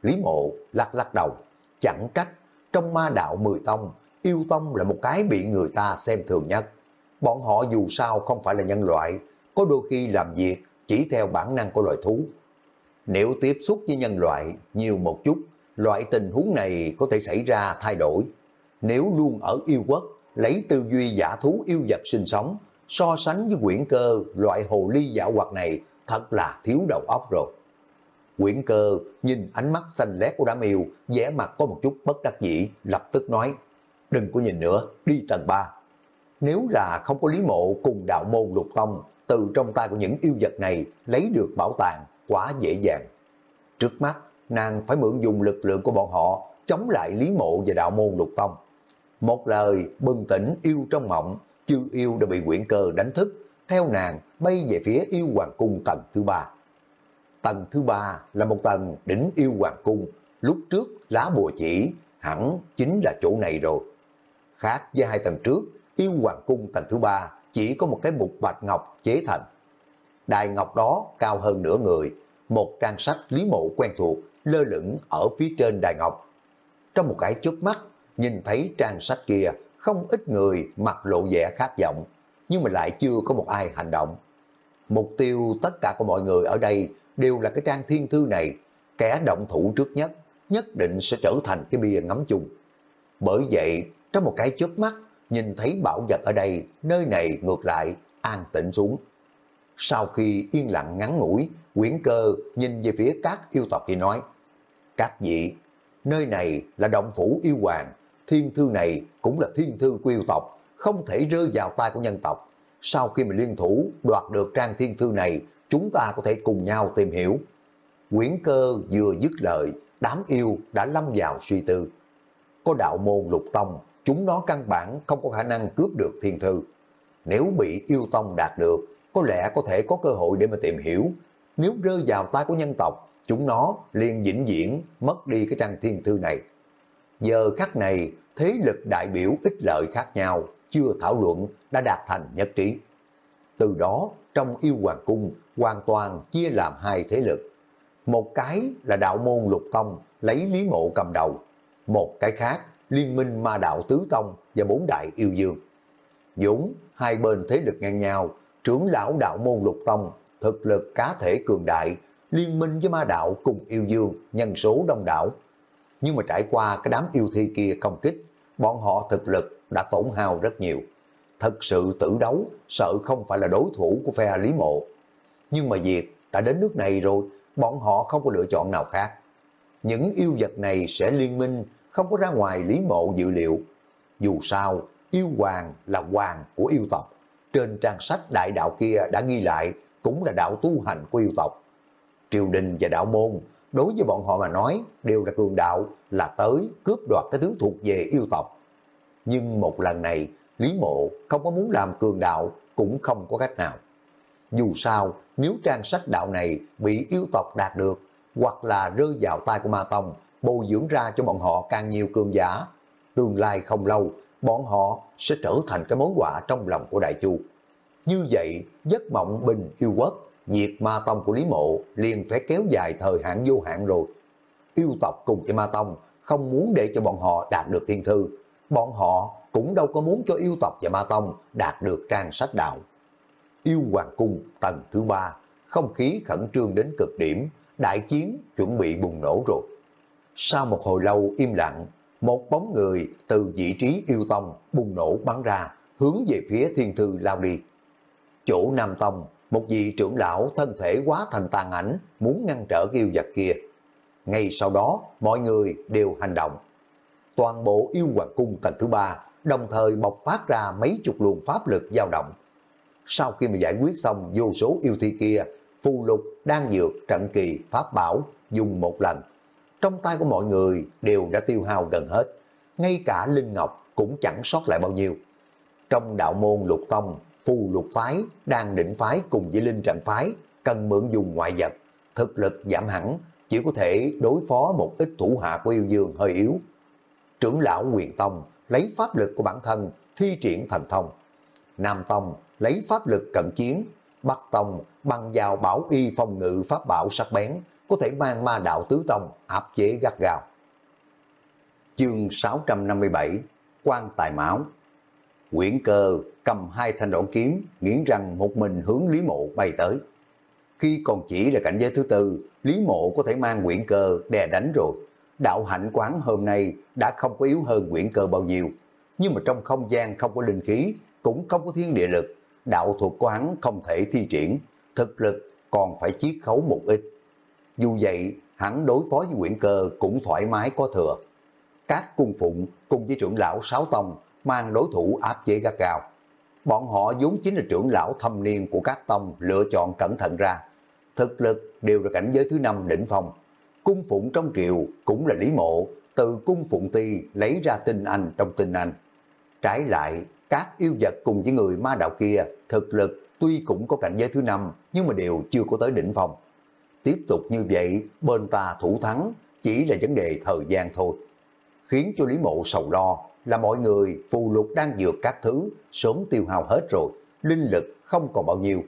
Speaker 1: Lý mộ lắc lắc đầu, chẳng trách, trong ma đạo mười tông, yêu tông là một cái bị người ta xem thường nhất. Bọn họ dù sao không phải là nhân loại, có đôi khi làm việc chỉ theo bản năng của loài thú. Nếu tiếp xúc với nhân loại nhiều một chút, loại tình huống này có thể xảy ra thay đổi. Nếu luôn ở yêu quốc, lấy tư duy giả thú yêu vật sinh sống, so sánh với quyển cơ loại hồ ly dạo hoạt này thật là thiếu đầu óc rồi. Quyển cơ nhìn ánh mắt xanh lét của đám yêu, vẻ mặt có một chút bất đắc dĩ, lập tức nói, đừng có nhìn nữa, đi tầng 3. Nếu là không có lý mộ cùng đạo môn lục tông, từ trong tay của những yêu vật này lấy được bảo tàng quá dễ dàng. Trước mắt, nàng phải mượn dùng lực lượng của bọn họ chống lại lý mộ và đạo môn lục tông. Một lời bừng tỉnh yêu trong mộng, chư yêu đã bị quyển cơ đánh thức, theo nàng bay về phía yêu hoàng cung tầng thứ ba. Tầng thứ ba là một tầng đỉnh yêu hoàng cung, lúc trước lá bùa chỉ hẳn chính là chỗ này rồi. Khác với hai tầng trước, yêu hoàng cung tầng thứ ba chỉ có một cái bục bạch ngọc chế thành. Đài ngọc đó cao hơn nửa người, một trang sách lý mộ quen thuộc lơ lửng ở phía trên đài ngọc. Trong một cái chớp mắt, nhìn thấy trang sách kia, không ít người mặt lộ vẻ khát vọng, nhưng mà lại chưa có một ai hành động. Mục tiêu tất cả của mọi người ở đây đều là cái trang thiên thư này, kẻ động thủ trước nhất, nhất định sẽ trở thành cái bia ngắm chung. Bởi vậy, trong một cái chớp mắt, nhìn thấy bảo vật ở đây, nơi này ngược lại, an tĩnh xuống. Sau khi yên lặng ngắn ngủi, quyển cơ nhìn về phía các yêu tộc thì nói, Các vị, nơi này là động phủ yêu hoàng, thiên thư này cũng là thiên thư của yêu tộc, không thể rơi vào tay của nhân tộc. Sau khi mình liên thủ đoạt được trang thiên thư này, chúng ta có thể cùng nhau tìm hiểu. Quyển cơ vừa dứt lời, đám yêu đã lâm vào suy tư. Có đạo môn lục tông, chúng nó căn bản không có khả năng cướp được thiên thư. Nếu bị yêu tông đạt được, có lẽ có thể có cơ hội để mà tìm hiểu. Nếu rơi vào tay của nhân tộc, chúng nó liền vĩnh viễn mất đi cái trang thiên thư này. Giờ khắc này, thế lực đại biểu ít lợi khác nhau, chưa thảo luận đã đạt thành nhất trí. Từ đó, trong yêu hoàng cung hoàn toàn chia làm hai thế lực. Một cái là đạo môn lục tông lấy Lý Mộ cầm đầu, một cái khác liên minh ma đạo tứ tông và bốn đại yêu dương. Dũng, hai bên thế lực ngang nhau, trưởng lão đạo môn lục tông, thực lực cá thể cường đại, liên minh với ma đạo cùng yêu dương, nhân số đông đảo. Nhưng mà trải qua cái đám yêu thi kia công kích, bọn họ thực lực đã tổn hao rất nhiều. Thật sự tử đấu, sợ không phải là đối thủ của phe Lý Mộ. Nhưng mà việc đã đến nước này rồi, bọn họ không có lựa chọn nào khác. Những yêu vật này sẽ liên minh, không có ra ngoài Lý Mộ dự liệu. Dù sao, yêu hoàng là hoàng của yêu tộc. Trên trang sách đại đạo kia đã ghi lại cũng là đạo tu hành của yêu tộc. Triều đình và đạo môn, đối với bọn họ mà nói, đều là cường đạo, là tới cướp đoạt cái thứ thuộc về yêu tộc. Nhưng một lần này, Lý Mộ không có muốn làm cường đạo, cũng không có cách nào. Dù sao, nếu trang sách đạo này bị yêu tộc đạt được, hoặc là rơi vào tay của Ma Tông, bồi dưỡng ra cho bọn họ càng nhiều cường giả, tương lai không lâu, bọn họ sẽ trở thành cái mối quả trong lòng của Đại Chu. Như vậy, giấc mộng bình yêu quốc, diệt Ma Tông của Lý Mộ liền phải kéo dài thời hạn vô hạn rồi. Yêu tộc cùng với Ma Tông không muốn để cho bọn họ đạt được thiên thư, bọn họ cũng đâu có muốn cho yêu tộc và Ma Tông đạt được trang sách đạo yêu hoàng cung tầng thứ ba, không khí khẩn trương đến cực điểm, đại chiến chuẩn bị bùng nổ rồi. Sau một hồi lâu im lặng, một bóng người từ vị trí yêu tông bùng nổ bắn ra, hướng về phía thiên thư lao đi. Chỗ Nam Tông, một vị trưởng lão thân thể quá thành tàn ảnh, muốn ngăn trở yêu vật kia. Ngay sau đó, mọi người đều hành động. Toàn bộ yêu hoàng cung tầng thứ ba đồng thời bộc phát ra mấy chục luồng pháp lực dao động. Sau khi mà giải quyết xong vô số yêu thi kia, phù lục, đang dược, trận kỳ, pháp bảo dùng một lần. Trong tay của mọi người đều đã tiêu hao gần hết, ngay cả Linh Ngọc cũng chẳng sót lại bao nhiêu. Trong đạo môn lục tông, phù lục phái, đang định phái cùng với linh trận phái, cần mượn dùng ngoại vật, thực lực giảm hẳn, chỉ có thể đối phó một ít thủ hạ của yêu dương hơi yếu. Trưởng lão Quyền Tông lấy pháp lực của bản thân thi triển thần thông. Nam Tông lấy pháp lực cận chiến, Bắc Tông bằng vào bảo y phong ngự pháp bảo sắc bén, có thể mang ma đạo tứ tông áp chế gắt gao. Chương 657 quan tài máu Quyển cơ cầm hai thanh đoạn kiếm, nghiến răng một mình hướng Lý Mộ bay tới. Khi còn chỉ là cảnh giới thứ tư, Lý Mộ có thể mang quyển cơ đè đánh rồi. Đạo hạnh quán hôm nay đã không có yếu hơn quyển cơ bao nhiêu. Nhưng mà trong không gian không có linh khí, cũng không có thiên địa lực. Đạo thuật quán không thể thi triển, thực lực còn phải chiết khấu một ít. Dù vậy, hắn đối phó với quyển cơ cũng thoải mái có thừa. Các cung phụng cùng với trưởng lão Sáu Tông mang đối thủ áp chế gắt gao. Bọn họ vốn chính là trưởng lão thâm niên của các tông lựa chọn cẩn thận ra. Thực lực đều là cảnh giới thứ năm đỉnh phong. Cung phụng trong triều cũng là Lý Mộ, từ cung phụng ti lấy ra tinh anh trong tinh anh. Trái lại, các yêu vật cùng với người ma đạo kia, thực lực tuy cũng có cảnh giới thứ năm nhưng mà đều chưa có tới đỉnh phong. Tiếp tục như vậy, bên ta thủ thắng chỉ là vấn đề thời gian thôi. Khiến cho Lý Mộ sầu lo là mọi người phù lục đang dược các thứ sớm tiêu hao hết rồi, linh lực không còn bao nhiêu.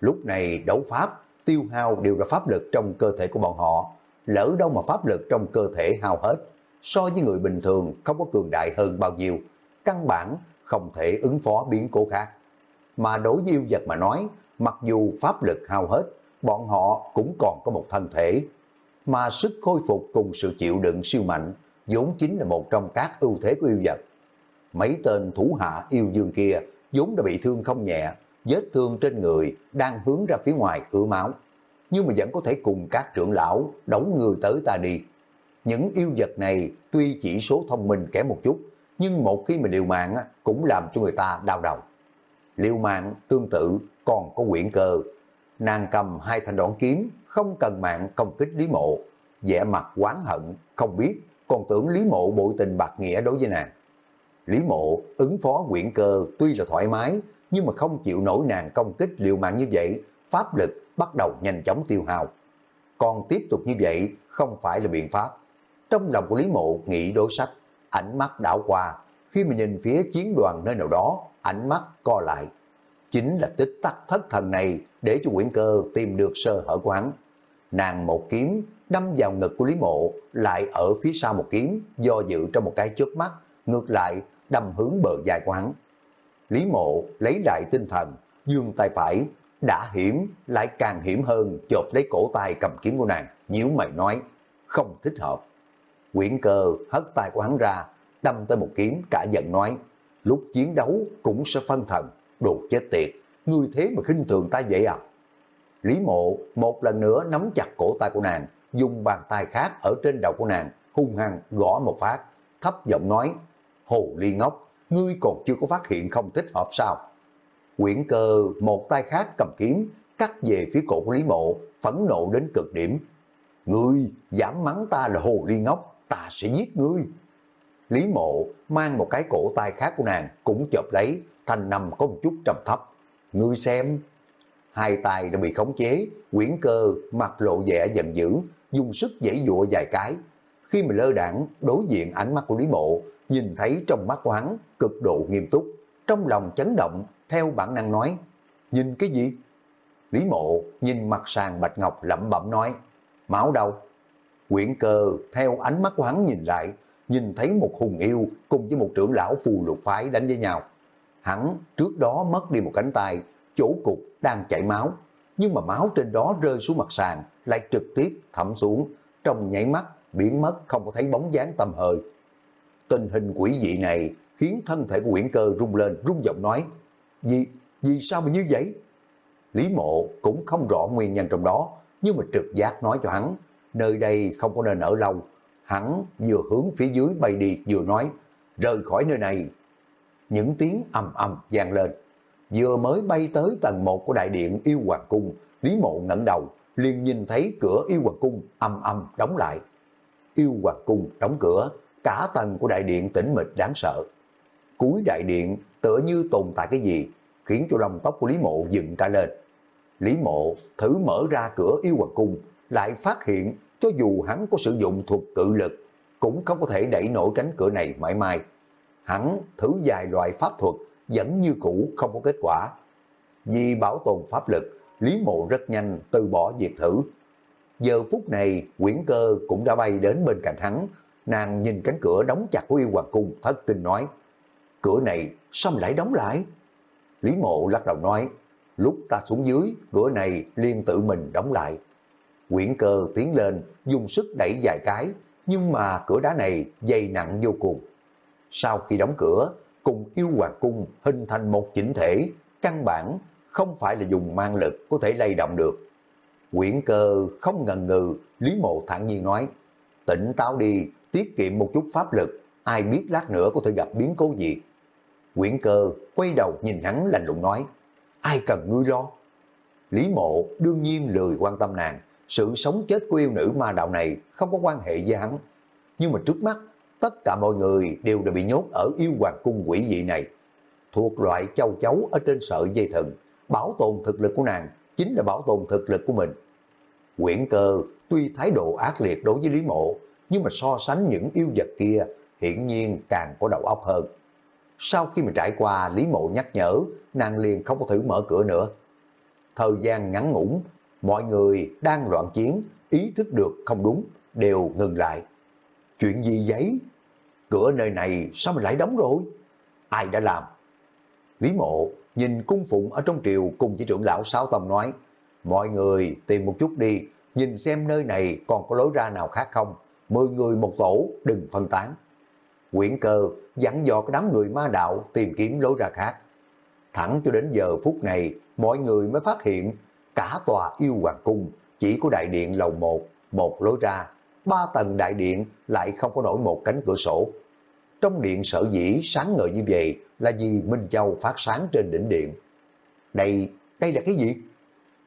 Speaker 1: Lúc này đấu pháp, tiêu hao đều là pháp lực trong cơ thể của bọn họ, lỡ đâu mà pháp lực trong cơ thể hao hết, so với người bình thường không có cường đại hơn bao nhiêu, căn bản không thể ứng phó biến cố khác. Mà đối với yêu vật mà nói, mặc dù pháp lực hao hết, bọn họ cũng còn có một thân thể, mà sức khôi phục cùng sự chịu đựng siêu mạnh vốn chính là một trong các ưu thế của yêu vật. Mấy tên thủ hạ yêu dương kia vốn đã bị thương không nhẹ, vết thương trên người đang hướng ra phía ngoài ứa máu, nhưng mà vẫn có thể cùng các trưởng lão đấu người tới ta đi. Những yêu vật này tuy chỉ số thông minh kém một chút, nhưng một khi mà liều mạng cũng làm cho người ta đau đầu. Liều mạng tương tự còn có quyển cơ. Nàng cầm hai thanh đoạn kiếm, không cần mạng công kích Lý Mộ, vẻ mặt quán hận, không biết còn tưởng Lý Mộ bội tình bạc nghĩa đối với nàng. Lý Mộ ứng phó quyển cơ tuy là thoải mái, nhưng mà không chịu nổi nàng công kích liều mạng như vậy, pháp lực bắt đầu nhanh chóng tiêu hao. Còn tiếp tục như vậy không phải là biện pháp. Trong lòng của Lý Mộ nghĩ đối sách, ánh mắt đảo qua, khi mà nhìn phía chiến đoàn nơi nào đó, ánh mắt co lại. Chính là tích tắc thất thần này để cho quyển cơ tìm được sơ hở của hắn. Nàng một kiếm đâm vào ngực của Lý Mộ, lại ở phía sau một kiếm, do dự trong một cái chớp mắt, ngược lại đâm hướng bờ dài của hắn. Lý Mộ lấy lại tinh thần, dương tay phải, đã hiểm, lại càng hiểm hơn, chộp lấy cổ tay cầm kiếm của nàng, nhíu mày nói, không thích hợp. Quyển cơ hất tay của hắn ra, đâm tới một kiếm, cả giận nói, lúc chiến đấu cũng sẽ phân thần, đồ chết tiệt, ngươi thế mà khinh thường ta vậy à? Lý mộ một lần nữa nắm chặt cổ tay của nàng, dùng bàn tay khác ở trên đầu của nàng, hung hăng gõ một phát, thấp giọng nói, Hồ Ly ngốc, ngươi còn chưa có phát hiện không thích hợp sao? Quyển cơ một tay khác cầm kiếm, cắt về phía cổ của Lý Mộ, phẫn nộ đến cực điểm. Ngươi dám mắng ta là Hồ Ly ngốc, ta sẽ giết ngươi. Lý Mộ mang một cái cổ tay khác của nàng cũng chộp lấy, thành nằm có một chút trầm thấp. Ngươi xem, hai tay đã bị khống chế, quyển cơ mặt lộ vẻ giận dữ, dùng sức dãy dụa vài cái. Khi mà lơ đảng đối diện ánh mắt của Lý Mộ, nhìn thấy trong mắt của hắn cực độ nghiêm túc, trong lòng chấn động, theo bản năng nói, nhìn cái gì? Lý Mộ nhìn mặt sàn Bạch Ngọc lẩm bẩm nói, máu đâu? Quyển cơ theo ánh mắt của hắn nhìn lại, nhìn thấy một hùng yêu cùng với một trưởng lão phù lục phái đánh với nhau. Hắn trước đó mất đi một cánh tay, chỗ cục đang chảy máu, nhưng mà máu trên đó rơi xuống mặt sàn lại trực tiếp thẩm xuống, trong nhảy mắt biến mất không có thấy bóng dáng tầm hơi. Tình hình quỷ dị này khiến thân thể của Nguyễn Cơ rung lên, rung giọng nói, vì, vì sao mà như vậy? Lý mộ cũng không rõ nguyên nhân trong đó, nhưng mà trực giác nói cho hắn, nơi đây không có nên ở lâu. Hắn vừa hướng phía dưới bay đi vừa nói, rời khỏi nơi này. Những tiếng ầm ầm vang lên. Vừa mới bay tới tầng 1 của đại điện yêu hoàng cung, Lý Mộ ngẩng đầu, liền nhìn thấy cửa yêu hoàng cung âm âm đóng lại. Yêu hoàng cung đóng cửa, cả tầng của đại điện tĩnh mịch đáng sợ. Cuối đại điện tựa như tồn tại cái gì, khiến cho lòng tóc của Lý Mộ dựng cả lên. Lý Mộ thử mở ra cửa yêu hoàng cung, lại phát hiện cho dù hắn có sử dụng thuật cự lực, cũng không có thể đẩy nổi cánh cửa này mãi mãi. Hắn thử vài loại pháp thuật, vẫn như cũ không có kết quả. Vì bảo tồn pháp lực, Lý Mộ rất nhanh từ bỏ việc thử. Giờ phút này, quyển cơ cũng đã bay đến bên cạnh hắn, nàng nhìn cánh cửa đóng chặt của yêu hoàng cung thất kinh nói, cửa này sao lại đóng lại? Lý Mộ lắc đầu nói, lúc ta xuống dưới, cửa này liên tự mình đóng lại. Quyển cơ tiến lên, dùng sức đẩy vài cái, nhưng mà cửa đá này dày nặng vô cùng. Sau khi đóng cửa, cùng yêu hoàng cung hình thành một chỉnh thể, căn bản không phải là dùng mang lực có thể lay động được. Quyển cơ không ngần ngừ, Lý Mộ thản nhiên nói, tỉnh táo đi, tiết kiệm một chút pháp lực, ai biết lát nữa có thể gặp biến cố gì. Quyển cơ quay đầu nhìn hắn lạnh lùng nói, ai cần ngươi lo. Lý mộ đương nhiên lười quan tâm nàng, sự sống chết của yêu nữ ma đạo này không có quan hệ với hắn. Nhưng mà trước mắt, tất cả mọi người đều đã bị nhốt ở yêu hoàng cung quỷ dị này. Thuộc loại châu chấu ở trên sợi dây thừng, bảo tồn thực lực của nàng chính là bảo tồn thực lực của mình. Quyển cơ tuy thái độ ác liệt đối với Lý Mộ, nhưng mà so sánh những yêu vật kia, hiển nhiên càng có đầu óc hơn. Sau khi mà trải qua Lý Mộ nhắc nhở, nàng liền không có thử mở cửa nữa. Thời gian ngắn ngủn, mọi người đang loạn chiến, ý thức được không đúng, đều ngừng lại. Chuyện gì giấy? Cửa nơi này sao mà lại đóng rồi? Ai đã làm? Lý Mộ nhìn cung phụng ở trong triều cùng chỉ trưởng lão Sáu Tông nói, mọi người tìm một chút đi, nhìn xem nơi này còn có lối ra nào khác không, mười người một tổ, đừng phân tán. Quyển cơ dặn dò cái đám người ma đạo tìm kiếm lối ra khác. Thẳng cho đến giờ phút này, mọi người mới phát hiện cả tòa yêu hoàng cung chỉ có đại điện lầu một, một lối ra, ba tầng đại điện lại không có nổi một cánh cửa sổ. Trong điện sở dĩ sáng ngời như vậy là vì Minh Châu phát sáng trên đỉnh điện. Đây, đây là cái gì?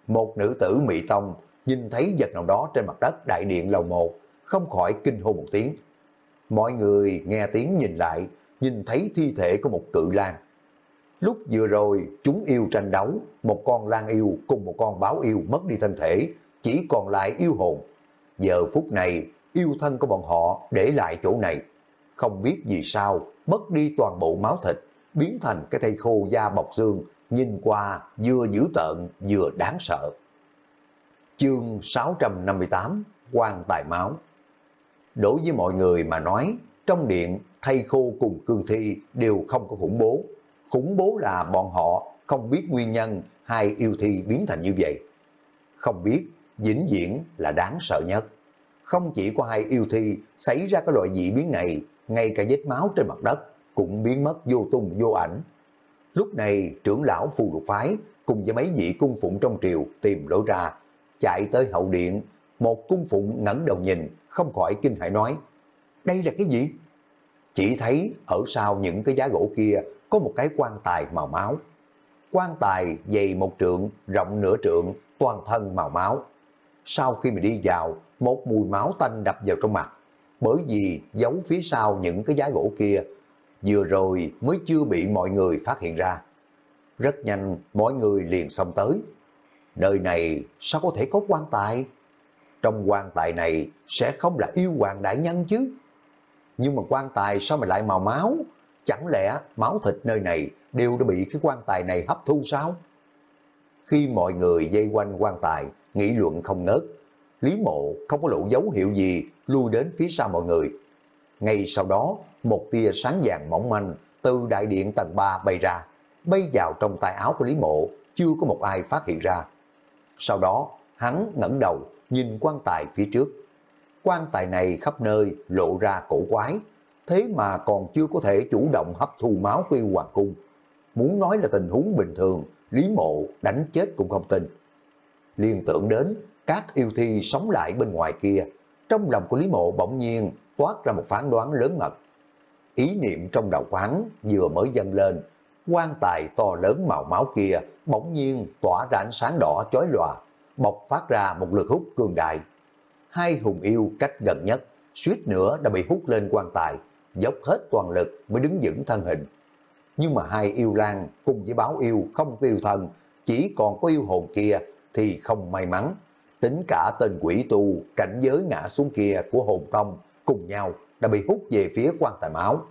Speaker 1: Một nữ tử Mỹ Tông nhìn thấy vật nào đó trên mặt đất đại điện lầu một, không khỏi kinh hô một tiếng. Mọi người nghe tiếng nhìn lại, nhìn thấy thi thể của một cự lan Lúc vừa rồi, chúng yêu tranh đấu, một con lan yêu cùng một con báo yêu mất đi thân thể, chỉ còn lại yêu hồn. Giờ phút này, yêu thân của bọn họ để lại chỗ này. Không biết vì sao, mất đi toàn bộ máu thịt, biến thành cái thây khô da bọc xương, nhìn qua vừa dữ tợn vừa đáng sợ. Chương 658 quan tài máu Đối với mọi người mà nói, trong điện thây khô cùng cương thi đều không có khủng bố. Khủng bố là bọn họ không biết nguyên nhân hai yêu thi biến thành như vậy. Không biết, vĩnh viễn là đáng sợ nhất. Không chỉ có hai yêu thi xảy ra cái loại dị biến này, ngay cả vết máu trên mặt đất cũng biến mất vô tung vô ảnh. Lúc này trưởng lão phù lục phái cùng với mấy vị cung phụng trong triều tìm lối ra, chạy tới hậu điện, một cung phụng ngẩng đầu nhìn, không khỏi kinh hãi nói, đây là cái gì? Chỉ thấy ở sau những cái giá gỗ kia có một cái quan tài màu máu. Quan tài dày một trượng, rộng nửa trượng, toàn thân màu máu. Sau khi mình đi vào, một mùi máu tanh đập vào trong mặt. Bởi vì giấu phía sau những cái giá gỗ kia, vừa rồi mới chưa bị mọi người phát hiện ra. Rất nhanh, mọi người liền xông tới. Nơi này sao có thể có quan tài? Trong quan tài này sẽ không là yêu hoàng đại nhân chứ? Nhưng mà quan tài sao mà lại màu máu? Chẳng lẽ máu thịt nơi này đều đã bị cái quan tài này hấp thu sao? Khi mọi người dây quanh quan tài, nghĩ luận không ngớt, Lý Mộ không có lộ dấu hiệu gì lui đến phía sau mọi người. Ngay sau đó, một tia sáng vàng mỏng manh từ đại điện tầng 3 bay ra, bay vào trong tay áo của Lý Mộ, chưa có một ai phát hiện ra. Sau đó, hắn ngẩng đầu nhìn quan tài phía trước. Quan tài này khắp nơi lộ ra cổ quái, thế mà còn chưa có thể chủ động hấp thu máu của yêu hoàng cung. Muốn nói là tình huống bình thường, Lý Mộ đánh chết cũng không tin. Liên tưởng đến các yêu thi sống lại bên ngoài kia, trong lòng của Lý Mộ bỗng nhiên toát ra một phán đoán lớn mật. Ý niệm trong đầu quán vừa mới dâng lên, quan tài to lớn màu máu kia bỗng nhiên tỏa ra ánh sáng đỏ chói lòa, bộc phát ra một lực hút cường đại. Hai hùng yêu cách gần nhất, suýt nữa đã bị hút lên quan tài, dốc hết toàn lực mới đứng vững thân hình. Nhưng mà hai yêu lang cùng với báo yêu không tiêu yêu chỉ còn có yêu hồn kia thì không may mắn. Tính cả tên quỷ tu cảnh giới ngã xuống kia của hồn tông cùng nhau đã bị hút về phía quan tài máu.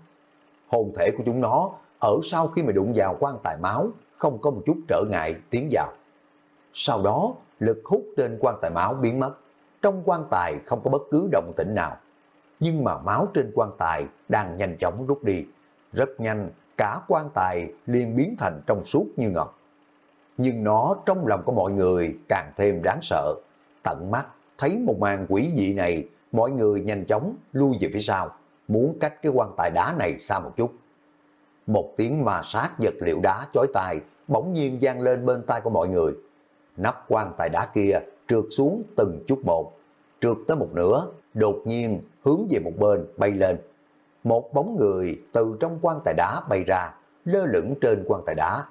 Speaker 1: Hồn thể của chúng nó ở sau khi mà đụng vào quan tài máu không có một chút trở ngại tiến vào. Sau đó, lực hút trên quan tài máu biến mất. Trong quan tài không có bất cứ động tĩnh nào. Nhưng mà máu trên quan tài đang nhanh chóng rút đi. Rất nhanh, cả quan tài liền biến thành trong suốt như ngọt. Nhưng nó trong lòng của mọi người càng thêm đáng sợ. Tận mắt thấy một màn quỷ dị này, mọi người nhanh chóng lui về phía sau, muốn cách cái quan tài đá này xa một chút. Một tiếng ma sát vật liệu đá chói tai bỗng nhiên vang lên bên tai của mọi người. Nắp quan tài đá kia trượt xuống từng chút một, trượt tới một nửa, đột nhiên hướng về một bên bay lên. Một bóng người từ trong quan tài đá bay ra, lơ lửng trên quan tài đá.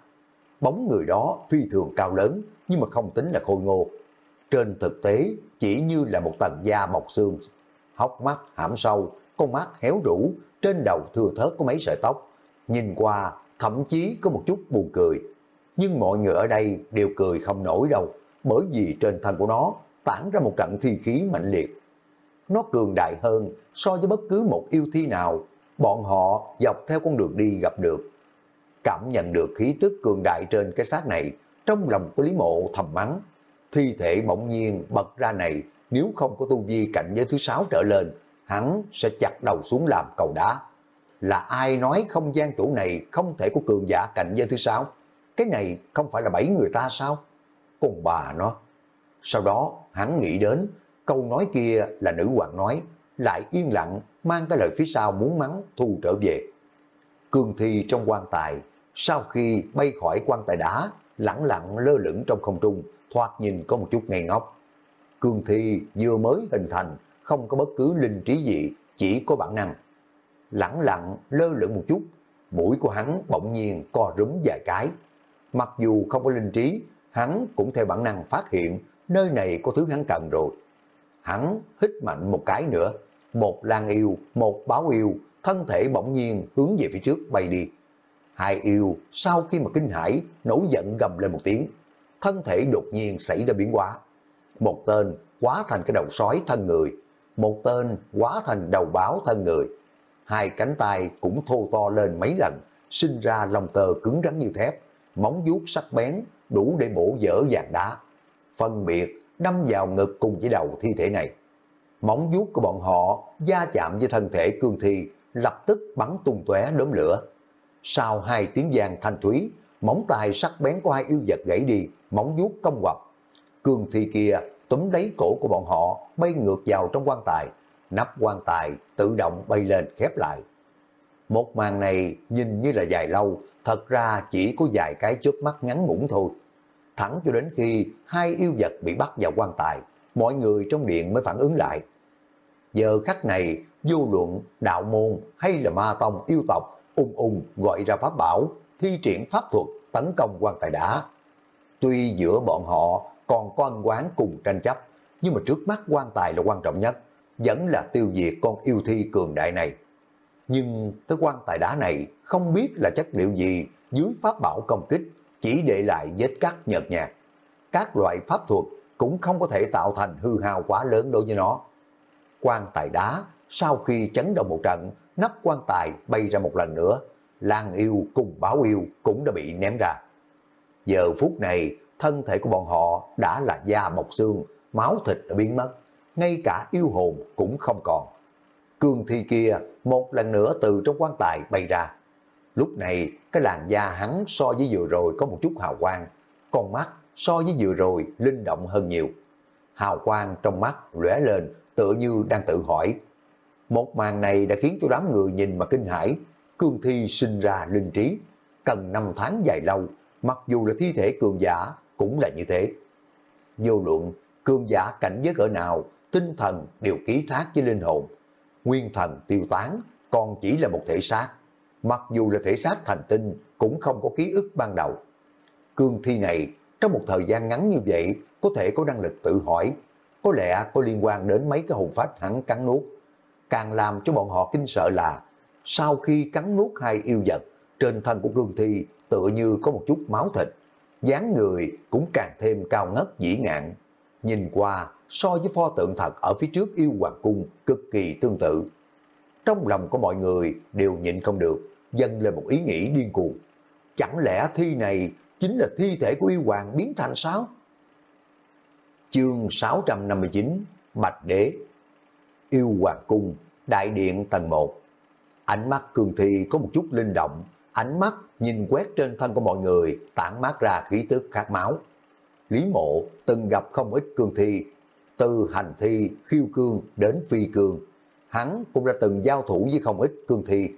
Speaker 1: Bóng người đó phi thường cao lớn, nhưng mà không tính là khôi ngô. Trên thực tế, chỉ như là một tầng da bọc xương, hốc mắt hãm sâu, con mắt héo rũ, trên đầu thừa thớt có mấy sợi tóc. Nhìn qua, thậm chí có một chút buồn cười. Nhưng mọi người ở đây đều cười không nổi đâu, bởi vì trên thân của nó tản ra một trận thi khí mạnh liệt. Nó cường đại hơn so với bất cứ một yêu thi nào, bọn họ dọc theo con đường đi gặp được. Cảm nhận được khí tức cường đại trên cái xác này, trong lòng của Lý Mộ thầm mắng. Thi thể bỗng nhiên bật ra này, nếu không có tu vi cạnh giới thứ sáu trở lên, hắn sẽ chặt đầu xuống làm cầu đá. Là ai nói không gian chủ này không thể có cường giả cạnh giới thứ sáu? Cái này không phải là bảy người ta sao? Cùng bà nó. Sau đó hắn nghĩ đến câu nói kia là nữ hoàng nói, lại yên lặng mang cái lời phía sau muốn mắng thu trở về. Cương thi trong quan tài, sau khi bay khỏi quan tài đá, lẳng lặng lơ lửng trong không trung, thoạt nhìn có một chút ngây ngốc. Cương thi vừa mới hình thành, không có bất cứ linh trí gì, chỉ có bản năng. Lẳng lặng lơ lửng một chút, mũi của hắn bỗng nhiên co rúm vài cái. Mặc dù không có linh trí, hắn cũng theo bản năng phát hiện nơi này có thứ hắn cần rồi. Hắn hít mạnh một cái nữa, một lan yêu, một báo yêu, thân thể bỗng nhiên hướng về phía trước bay đi. Hai yêu sau khi mà kinh hãi nổi giận gầm lên một tiếng, thân thể đột nhiên xảy ra biến hóa. Một tên quá thành cái đầu sói thân người, một tên quá thành đầu báo thân người. Hai cánh tay cũng thô to lên mấy lần, sinh ra lòng tờ cứng rắn như thép, móng vuốt sắc bén, đủ để bổ dỡ vàng đá. Phân biệt đâm vào ngực cùng với đầu thi thể này. Móng vuốt của bọn họ da chạm với thân thể cương thi, lập tức bắn tung tóe đốm lửa. Sau hai tiếng vàng thanh thúy, móng tay sắc bén của hai yêu vật gãy đi, móng vuốt cong quặp. Cương thi kia túm lấy cổ của bọn họ, bay ngược vào trong quan tài. Nắp quan tài tự động bay lên khép lại. Một màn này nhìn như là dài lâu, thật ra chỉ có vài cái chớp mắt ngắn ngủn thôi. Thẳng cho đến khi hai yêu vật bị bắt vào quan tài, mọi người trong điện mới phản ứng lại. Giờ khắc này, vô luận, đạo môn hay là ma tông yêu tộc, ung ung gọi ra pháp bảo, thi triển pháp thuật tấn công quan tài đá. Tuy giữa bọn họ còn có ân quán cùng tranh chấp, nhưng mà trước mắt quan tài là quan trọng nhất, vẫn là tiêu diệt con yêu thi cường đại này. Nhưng cái quan tài đá này không biết là chất liệu gì dưới pháp bảo công kích, chỉ để lại vết cắt nhợt nhạt. Các loại pháp thuật cũng không có thể tạo thành hư hao quá lớn đối với nó. Quan tài đá sau khi chấn động một trận, nắp quan tài bay ra một lần nữa, Lan yêu cùng báo yêu cũng đã bị ném ra. Giờ phút này, thân thể của bọn họ đã là da bọc xương, máu thịt đã biến mất, ngay cả yêu hồn cũng không còn. Cương thi kia một lần nữa từ trong quan tài bay ra. Lúc này, cái làn da hắn so với vừa rồi có một chút hào quang, con mắt so với vừa rồi linh động hơn nhiều. Hào quang trong mắt lóe lên tựa như đang tự hỏi. Một màn này đã khiến cho đám người nhìn mà kinh hãi, cương thi sinh ra linh trí, cần năm tháng dài lâu, mặc dù là thi thể cường giả cũng là như thế. Vô luận Cương giả cảnh giới cỡ nào, tinh thần đều ký thác với linh hồn. Nguyên thần tiêu tán, còn chỉ là một thể xác. Mặc dù là thể xác thành tinh, cũng không có ký ức ban đầu. Cương thi này, trong một thời gian ngắn như vậy, có thể có năng lực tự hỏi, có lẽ có liên quan đến mấy cái hồn phách hắn cắn nuốt. Càng làm cho bọn họ kinh sợ là, sau khi cắn nuốt hai yêu vật, trên thân của cương thi tựa như có một chút máu thịt, dáng người cũng càng thêm cao ngất dĩ ngạn. Nhìn qua, so với pho tượng thật ở phía trước yêu hoàng cung cực kỳ tương tự. Trong lòng của mọi người đều nhịn không được, dâng lên một ý nghĩ điên cuồng. Chẳng lẽ thi này chính là thi thể của yêu hoàng biến thành sao? Chương 659 Bạch Đế Yêu Hoàng Cung Đại Điện tầng 1 Ánh mắt cường thi có một chút linh động. Ánh mắt nhìn quét trên thân của mọi người tản mát ra khí tức khát máu. Lý mộ từng gặp không ít cường thi. Từ hành thi, khiêu cương đến phi cương. Hắn cũng đã từng giao thủ với không ít cương thi.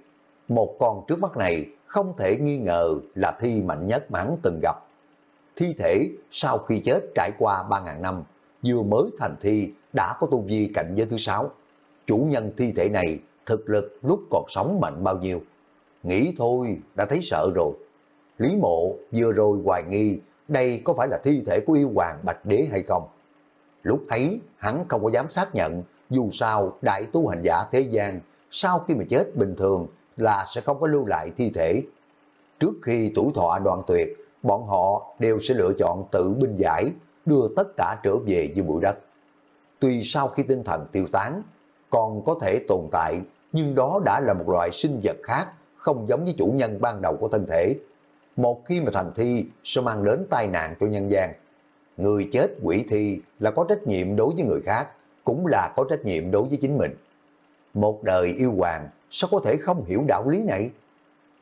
Speaker 1: Một con trước mắt này không thể nghi ngờ là thi mạnh nhất mà hắn từng gặp. Thi thể sau khi chết trải qua 3.000 năm, vừa mới thành thi đã có tu vi cạnh giới thứ sáu. Chủ nhân thi thể này thực lực lúc còn sống mạnh bao nhiêu. Nghĩ thôi đã thấy sợ rồi. Lý mộ vừa rồi hoài nghi đây có phải là thi thể của yêu hoàng Bạch Đế hay không. Lúc ấy hắn không có dám xác nhận dù sao đại tu hành giả thế gian sau khi mà chết bình thường là sẽ không có lưu lại thi thể. Trước khi tuổi thọ đoạn tuyệt bọn họ đều sẽ lựa chọn tự binh giải, đưa tất cả trở về dưới bụi đất. Tuy sau khi tinh thần tiêu tán, còn có thể tồn tại, nhưng đó đã là một loại sinh vật khác, không giống với chủ nhân ban đầu của thân thể. Một khi mà thành thi sẽ mang đến tai nạn cho nhân gian. Người chết quỷ thi là có trách nhiệm đối với người khác, cũng là có trách nhiệm đối với chính mình. Một đời yêu hoàng sao có thể không hiểu đạo lý này?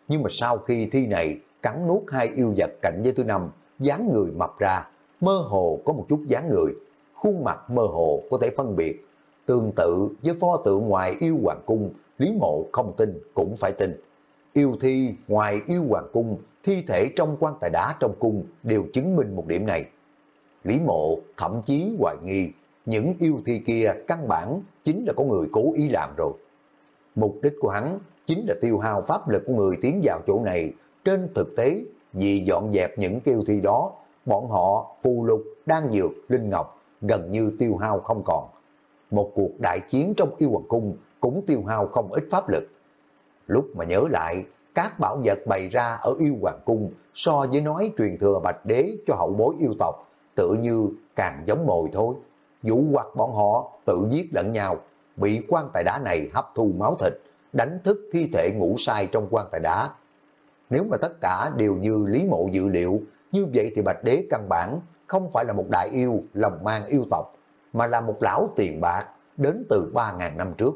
Speaker 1: Nhưng mà sau khi thi này cắn nuốt hai yêu vật cạnh với thứ năm, dáng người mập ra, mơ hồ có một chút dáng người, khuôn mặt mơ hồ có thể phân biệt. Tương tự với pho tượng ngoài yêu hoàng cung, Lý Mộ không tin cũng phải tin. Yêu thi ngoài yêu hoàng cung, thi thể trong quan tài đá trong cung đều chứng minh một điểm này. Lý Mộ thậm chí hoài nghi những yêu thi kia căn bản chính là có người cố ý làm rồi. Mục đích của hắn chính là tiêu hao pháp lực của người tiến vào chỗ này trên thực tế, vì dọn dẹp những yêu thi đó, bọn họ phù lục, đan dược, linh ngọc gần như tiêu hao không còn. Một cuộc đại chiến trong yêu hoàng cung cũng tiêu hao không ít pháp lực. Lúc mà nhớ lại, các bảo vật bày ra ở yêu hoàng cung so với nói truyền thừa bạch đế cho hậu bối yêu tộc, tự như càng giống mồi thôi. Vũ hoặc bọn họ tự giết lẫn nhau, bị quan tài đá này hấp thu máu thịt, đánh thức thi thể ngủ sai trong quan tài đá, nếu mà tất cả đều như Lý Mộ dự liệu, như vậy thì Bạch Đế căn bản không phải là một đại yêu lòng mang yêu tộc, mà là một lão tiền bạc đến từ 3.000 năm trước.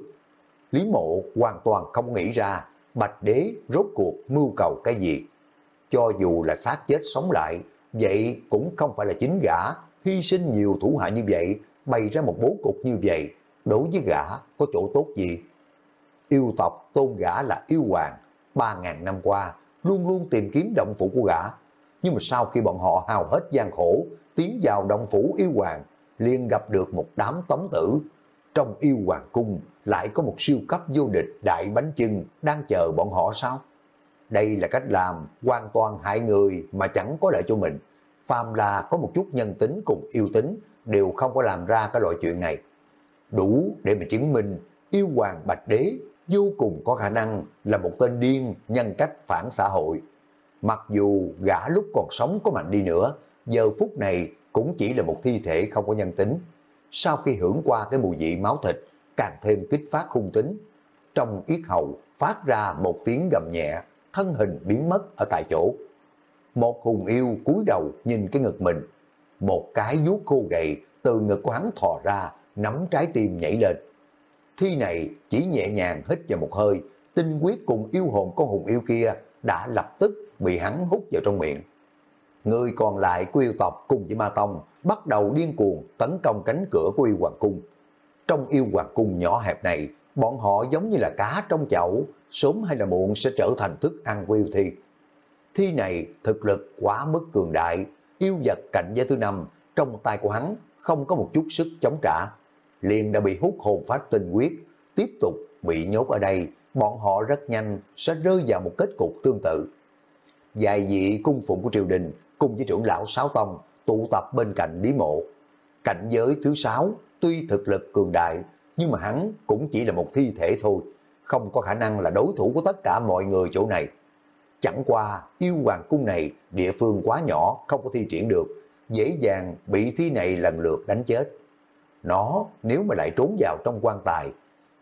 Speaker 1: Lý Mộ hoàn toàn không nghĩ ra Bạch Đế rốt cuộc mưu cầu cái gì. Cho dù là xác chết sống lại, vậy cũng không phải là chính gã hy sinh nhiều thủ hạ như vậy, bày ra một bố cục như vậy, đối với gã có chỗ tốt gì? Yêu tộc tôn gã là yêu hoàng, ba ngàn năm qua luôn luôn tìm kiếm động phủ của gã. Nhưng mà sau khi bọn họ hào hết gian khổ, tiến vào động phủ yêu hoàng, liền gặp được một đám tống tử. Trong yêu hoàng cung lại có một siêu cấp vô địch đại bánh chưng đang chờ bọn họ sao? Đây là cách làm hoàn toàn hại người mà chẳng có lợi cho mình. Phàm là có một chút nhân tính cùng yêu tính đều không có làm ra cái loại chuyện này. Đủ để mà chứng minh yêu hoàng bạch đế vô cùng có khả năng là một tên điên nhân cách phản xã hội. Mặc dù gã lúc còn sống có mạnh đi nữa, giờ phút này cũng chỉ là một thi thể không có nhân tính. Sau khi hưởng qua cái mùi vị máu thịt, càng thêm kích phát hung tính. Trong yết hầu phát ra một tiếng gầm nhẹ, thân hình biến mất ở tại chỗ. Một hùng yêu cúi đầu nhìn cái ngực mình. Một cái vuốt khô gầy từ ngực của hắn thò ra, nắm trái tim nhảy lên. Thi này chỉ nhẹ nhàng hít vào một hơi, tinh quyết cùng yêu hồn con hùng yêu kia đã lập tức bị hắn hút vào trong miệng. Người còn lại của yêu tộc cùng với Ma Tông bắt đầu điên cuồng tấn công cánh cửa của yêu hoàng cung. Trong yêu hoàng cung nhỏ hẹp này, bọn họ giống như là cá trong chậu, sớm hay là muộn sẽ trở thành thức ăn của yêu thi. Thi này thực lực quá mức cường đại, yêu vật cạnh giới thứ năm, trong tay của hắn không có một chút sức chống trả, liền đã bị hút hồn phát tinh quyết tiếp tục bị nhốt ở đây, bọn họ rất nhanh sẽ rơi vào một kết cục tương tự. Dài dị cung phụng của triều đình cùng với trưởng lão Sáu Tông tụ tập bên cạnh Lý Mộ. Cảnh giới thứ sáu tuy thực lực cường đại, nhưng mà hắn cũng chỉ là một thi thể thôi, không có khả năng là đối thủ của tất cả mọi người chỗ này. Chẳng qua yêu hoàng cung này địa phương quá nhỏ không có thi triển được, dễ dàng bị thi này lần lượt đánh chết. Nó nếu mà lại trốn vào trong quan tài,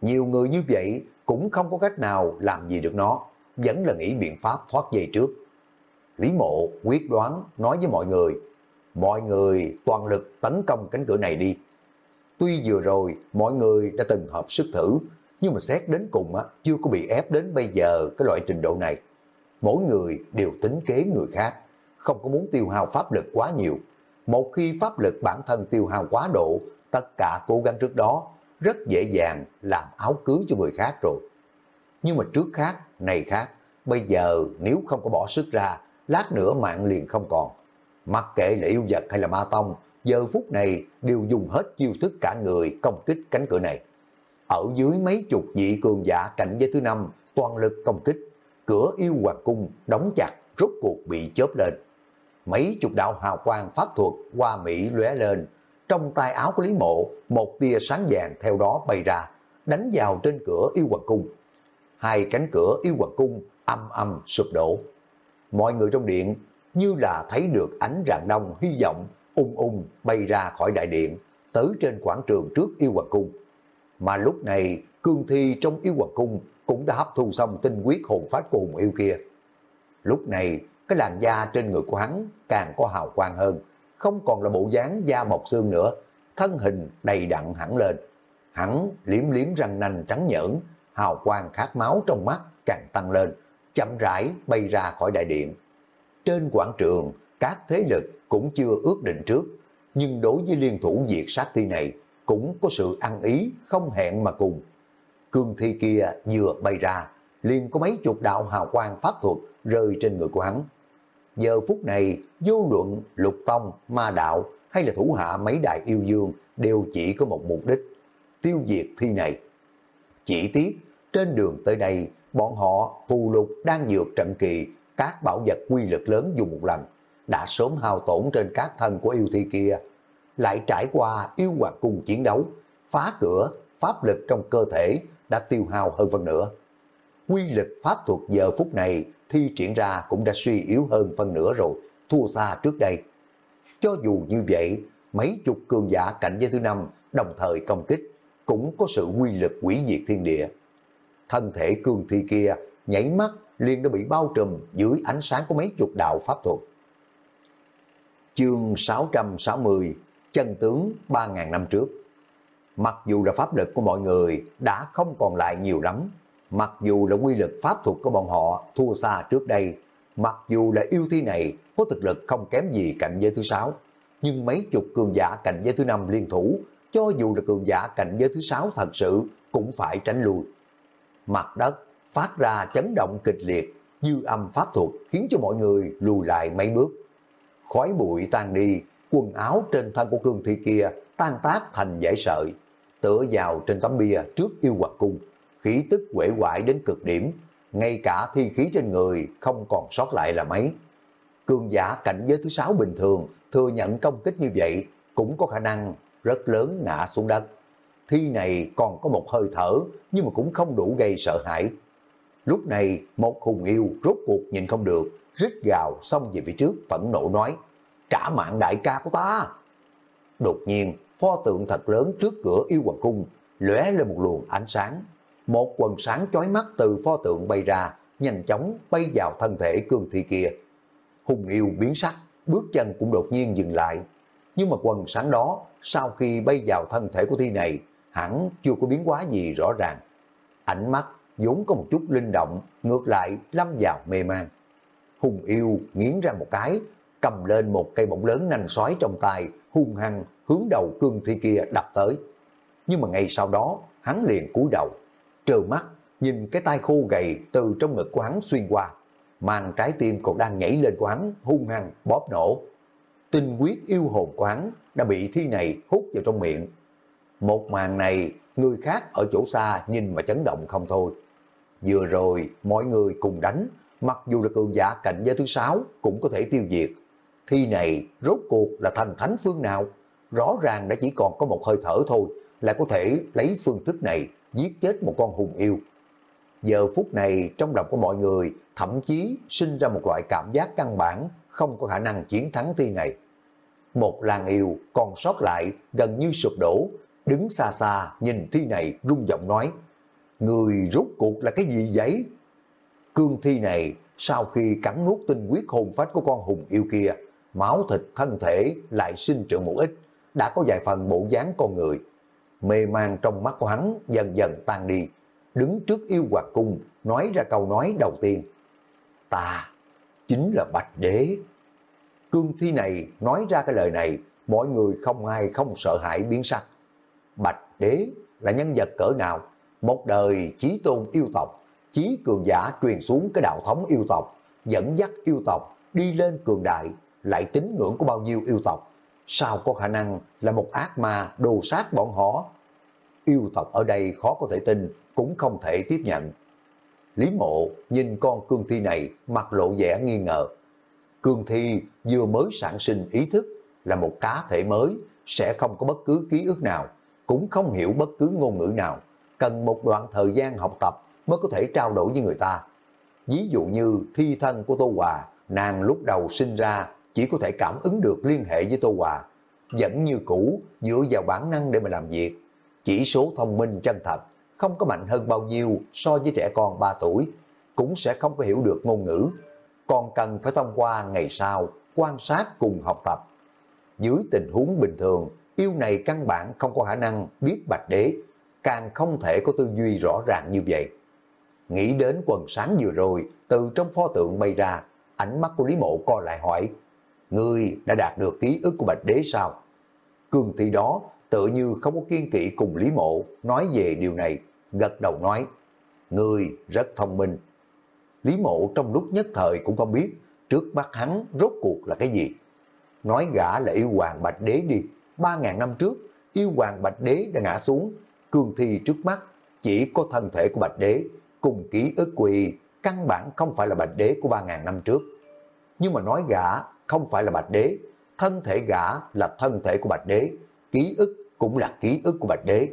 Speaker 1: nhiều người như vậy cũng không có cách nào làm gì được nó, vẫn là nghĩ biện pháp thoát dây trước. Lý mộ quyết đoán nói với mọi người, mọi người toàn lực tấn công cánh cửa này đi. Tuy vừa rồi mọi người đã từng hợp sức thử, nhưng mà xét đến cùng á, chưa có bị ép đến bây giờ cái loại trình độ này. Mỗi người đều tính kế người khác, không có muốn tiêu hao pháp lực quá nhiều. Một khi pháp lực bản thân tiêu hao quá độ, tất cả cố gắng trước đó rất dễ dàng làm áo cưới cho người khác rồi. Nhưng mà trước khác, này khác, bây giờ nếu không có bỏ sức ra, lát nữa mạng liền không còn. Mặc kệ là yêu vật hay là ma tông, giờ phút này đều dùng hết chiêu thức cả người công kích cánh cửa này. Ở dưới mấy chục vị cường giả cảnh giới thứ năm toàn lực công kích, cửa yêu hoàng cung đóng chặt rốt cuộc bị chớp lên. Mấy chục đạo hào quang pháp thuật qua Mỹ lóe lên, trong tay áo của Lý Mộ, một tia sáng vàng theo đó bay ra, đánh vào trên cửa yêu hoàng cung. Hai cánh cửa yêu hoàng cung âm âm sụp đổ. Mọi người trong điện như là thấy được ánh rạng đông hy vọng ung ung bay ra khỏi đại điện, tới trên quảng trường trước yêu hoàng cung. Mà lúc này, cương thi trong yêu hoàng cung cũng đã hấp thu xong tinh huyết hồn phách của hùng yêu kia. Lúc này, cái làn da trên người của hắn càng có hào quang hơn, không còn là bộ dáng da mọc xương nữa, thân hình đầy đặn hẳn lên. Hắn liếm liếm răng nanh trắng nhẫn, hào quang khát máu trong mắt càng tăng lên, chậm rãi bay ra khỏi đại điện. Trên quảng trường, các thế lực cũng chưa ước định trước, nhưng đối với liên thủ diệt sát thi này cũng có sự ăn ý không hẹn mà cùng. Cương thi kia vừa bay ra, liền có mấy chục đạo hào quang pháp thuật rơi trên người của hắn. Giờ phút này, vô luận lục tông, ma đạo hay là thủ hạ mấy đại yêu dương đều chỉ có một mục đích, tiêu diệt thi này. Chỉ tiếc, trên đường tới đây, bọn họ phù lục đang dược trận kỳ, các bảo vật quy lực lớn dùng một lần, đã sớm hao tổn trên các thân của yêu thi kia, lại trải qua yêu hoàng cùng chiến đấu, phá cửa, pháp lực trong cơ thể đã tiêu hao hơn phần nữa. Quy lực pháp thuật giờ phút này thi triển ra cũng đã suy yếu hơn phần nữa rồi, thua xa trước đây. Cho dù như vậy, mấy chục cường giả cảnh giới thứ năm đồng thời công kích, cũng có sự quy lực quỷ diệt thiên địa. Thân thể cương thi kia nhảy mắt liền đã bị bao trùm dưới ánh sáng của mấy chục đạo pháp thuật. Chương 660 Chân tướng 3.000 năm trước Mặc dù là pháp lực của mọi người đã không còn lại nhiều lắm, mặc dù là quy lực pháp thuật của bọn họ thua xa trước đây, mặc dù là yêu thi này có thực lực không kém gì cạnh giới thứ sáu, nhưng mấy chục cường giả cạnh giới thứ năm liên thủ, cho dù là cường giả cạnh giới thứ sáu thật sự cũng phải tránh lui. Mặt đất phát ra chấn động kịch liệt, dư âm pháp thuật khiến cho mọi người lùi lại mấy bước. Khói bụi tan đi, quần áo trên thân của cương thi kia tan tác thành dãy sợi, tựa vào trên tấm bia trước yêu hoặc cung, khí tức quể quại đến cực điểm, ngay cả thi khí trên người không còn sót lại là mấy. Cường giả cảnh giới thứ sáu bình thường thừa nhận công kích như vậy cũng có khả năng rất lớn ngã xuống đất. Thi này còn có một hơi thở nhưng mà cũng không đủ gây sợ hãi. Lúc này một hùng yêu rốt cuộc nhìn không được, rít gào xông về phía trước phẫn nộ nói trả mạng đại ca của ta. Đột nhiên, pho tượng thật lớn trước cửa yêu hoàng cung lóe lên một luồng ánh sáng. Một quần sáng chói mắt từ pho tượng bay ra, nhanh chóng bay vào thân thể cương thi kia. Hùng yêu biến sắc, bước chân cũng đột nhiên dừng lại. Nhưng mà quần sáng đó, sau khi bay vào thân thể của thi này, hẳn chưa có biến hóa gì rõ ràng. Ánh mắt vốn có một chút linh động, ngược lại lâm vào mê man. Hùng yêu nghiến ra một cái, cầm lên một cây bổng lớn nành xoáy trong tay, hung hăng hướng đầu cương thi kia đập tới. Nhưng mà ngay sau đó, hắn liền cúi đầu, trơ mắt, nhìn cái tay khô gầy từ trong ngực của hắn xuyên qua, màn trái tim còn đang nhảy lên của hắn hung hăng bóp nổ. Tinh quyết yêu hồn của hắn đã bị thi này hút vào trong miệng. Một màn này, người khác ở chỗ xa nhìn mà chấn động không thôi. Vừa rồi, mọi người cùng đánh, mặc dù là cường giả cạnh giới thứ sáu cũng có thể tiêu diệt. Thi này rốt cuộc là thành thánh phương nào? Rõ ràng đã chỉ còn có một hơi thở thôi, là có thể lấy phương thức này giết chết một con hùng yêu. Giờ phút này trong lòng của mọi người thậm chí sinh ra một loại cảm giác căn bản không có khả năng chiến thắng thi này. Một làng yêu còn sót lại gần như sụp đổ, đứng xa xa nhìn thi này rung giọng nói, Người rốt cuộc là cái gì vậy? Cương thi này sau khi cắn nuốt tinh huyết hồn phách của con hùng yêu kia, máu thịt thân thể lại sinh trưởng một ít, đã có vài phần bộ dáng con người. Mê man trong mắt của hắn dần dần tan đi, đứng trước yêu hoàng cung, nói ra câu nói đầu tiên. Ta chính là Bạch Đế. Cương thi này nói ra cái lời này, mọi người không ai không sợ hãi biến sắc. Bạch Đế là nhân vật cỡ nào? Một đời chí tôn yêu tộc, chí cường giả truyền xuống cái đạo thống yêu tộc, dẫn dắt yêu tộc đi lên cường đại, lại tín ngưỡng của bao nhiêu yêu tộc. Sao có khả năng là một ác ma đồ sát bọn họ? Yêu tộc ở đây khó có thể tin, cũng không thể tiếp nhận. Lý mộ nhìn con cương thi này mặt lộ vẻ nghi ngờ. Cương thi vừa mới sản sinh ý thức là một cá thể mới, sẽ không có bất cứ ký ức nào, cũng không hiểu bất cứ ngôn ngữ nào, cần một đoạn thời gian học tập mới có thể trao đổi với người ta. Ví dụ như thi thân của Tô Hòa, nàng lúc đầu sinh ra chỉ có thể cảm ứng được liên hệ với Tô Hòa, vẫn như cũ dựa vào bản năng để mà làm việc. Chỉ số thông minh chân thật không có mạnh hơn bao nhiêu so với trẻ con 3 tuổi, cũng sẽ không có hiểu được ngôn ngữ, còn cần phải thông qua ngày sau quan sát cùng học tập. Dưới tình huống bình thường, yêu này căn bản không có khả năng biết bạch đế, càng không thể có tư duy rõ ràng như vậy. Nghĩ đến quần sáng vừa rồi, từ trong pho tượng bay ra, ánh mắt của Lý Mộ co lại hỏi, Ngươi đã đạt được ký ức của Bạch Đế sao? Cường thi đó tự như không có kiên kỵ cùng Lý Mộ nói về điều này, gật đầu nói, Ngươi rất thông minh. Lý Mộ trong lúc nhất thời cũng không biết trước mắt hắn rốt cuộc là cái gì. Nói gã là yêu hoàng Bạch Đế đi, ba ngàn năm trước, yêu hoàng Bạch Đế đã ngã xuống, cương thi trước mắt chỉ có thân thể của Bạch Đế cùng ký ức quỳ căn bản không phải là Bạch Đế của ba ngàn năm trước. Nhưng mà nói gã không phải là Bạch Đế, thân thể gã là thân thể của Bạch Đế, ký ức cũng là ký ức của Bạch Đế.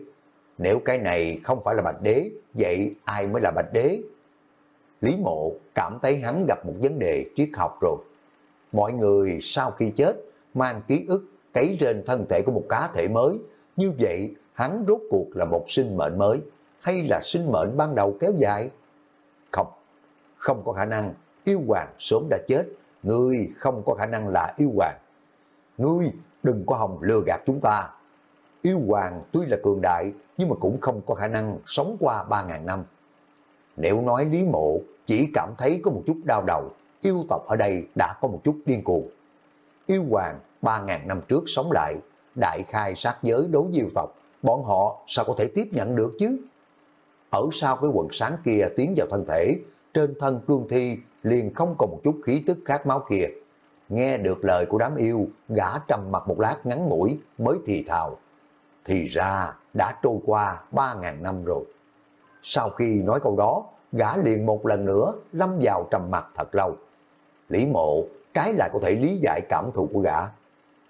Speaker 1: Nếu cái này không phải là Bạch Đế, vậy ai mới là Bạch Đế? Lý Mộ cảm thấy hắn gặp một vấn đề triết học rồi. Mọi người sau khi chết mang ký ức cấy trên thân thể của một cá thể mới, như vậy hắn rốt cuộc là một sinh mệnh mới hay là sinh mệnh ban đầu kéo dài? Không, không có khả năng, yêu hoàng sớm đã chết, ngươi không có khả năng là yêu hoàng. Ngươi đừng có hòng lừa gạt chúng ta. Yêu hoàng tuy là cường đại nhưng mà cũng không có khả năng sống qua 3.000 năm. Nếu nói Lý Mộ chỉ cảm thấy có một chút đau đầu, yêu tộc ở đây đã có một chút điên cuồng. Yêu hoàng 3.000 năm trước sống lại, đại khai sát giới đối với yêu tộc, bọn họ sao có thể tiếp nhận được chứ? Ở sau cái quần sáng kia tiến vào thân thể, trên thân cương thi liền không còn một chút khí tức khát máu kia. Nghe được lời của đám yêu, gã trầm mặt một lát ngắn ngủi mới thì thào. Thì ra đã trôi qua 3.000 năm rồi. Sau khi nói câu đó, gã liền một lần nữa lâm vào trầm mặt thật lâu. Lý mộ trái lại có thể lý giải cảm thụ của gã.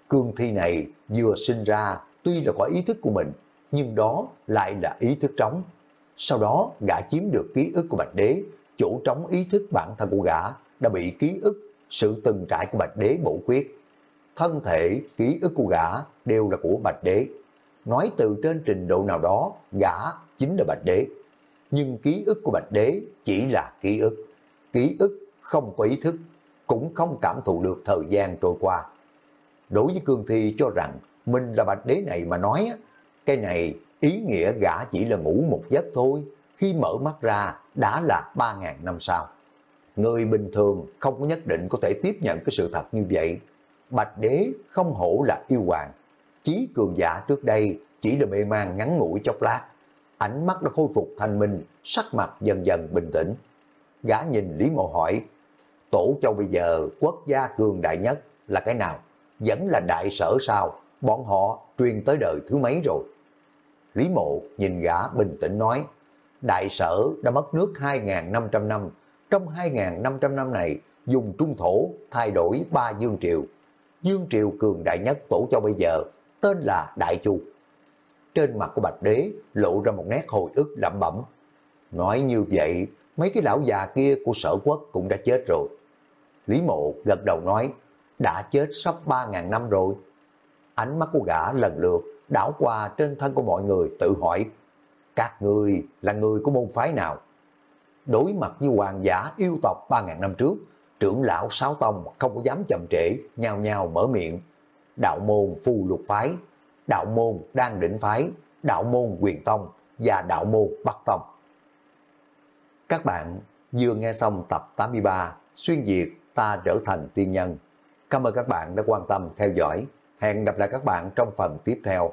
Speaker 1: Cương thi này vừa sinh ra tuy là có ý thức của mình, nhưng đó lại là ý thức trống. Sau đó gã chiếm được ký ức của Bạch Đế, chỗ trống ý thức bản thân của gã đã bị ký ức sự từng trải của Bạch Đế bổ quyết. Thân thể, ký ức của gã đều là của Bạch Đế. Nói từ trên trình độ nào đó, gã chính là Bạch Đế. Nhưng ký ức của Bạch Đế chỉ là ký ức. Ký ức không có ý thức, cũng không cảm thụ được thời gian trôi qua. Đối với Cương Thi cho rằng mình là Bạch Đế này mà nói, cái này ý nghĩa gã chỉ là ngủ một giấc thôi, khi mở mắt ra đã là 3.000 năm sau. Người bình thường không có nhất định có thể tiếp nhận cái sự thật như vậy. Bạch đế không hổ là yêu hoàng. Chí cường giả trước đây chỉ là mê man ngắn ngủi chốc lát. Ánh mắt đã khôi phục thanh minh, sắc mặt dần dần bình tĩnh. Gã nhìn Lý Mộ hỏi, Tổ châu bây giờ quốc gia cường đại nhất là cái nào? Vẫn là đại sở sao? bọn họ truyền tới đời thứ mấy rồi. Lý mộ nhìn gã bình tĩnh nói, đại sở đã mất nước 2.500 năm, trong 2.500 năm này dùng trung thổ thay đổi ba dương triều. Dương triều cường đại nhất tổ cho bây giờ, tên là Đại Chu. Trên mặt của Bạch Đế lộ ra một nét hồi ức lẩm bẩm. Nói như vậy, mấy cái lão già kia của sở quốc cũng đã chết rồi. Lý mộ gật đầu nói, đã chết sắp 3.000 năm rồi. Ánh mắt của gã lần lượt đảo qua trên thân của mọi người tự hỏi, các người là người của môn phái nào? Đối mặt với hoàng giả yêu tộc 3.000 năm trước, trưởng lão Sáu Tông không có dám chậm trễ, nhao nhao mở miệng. Đạo môn phù lục phái, đạo môn đang đỉnh phái, đạo môn quyền tông và đạo môn bắc tông. Các bạn vừa nghe xong tập 83 Xuyên Việt ta trở thành tiên nhân. Cảm ơn các bạn đã quan tâm theo dõi. Hẹn gặp lại các bạn trong phần tiếp theo.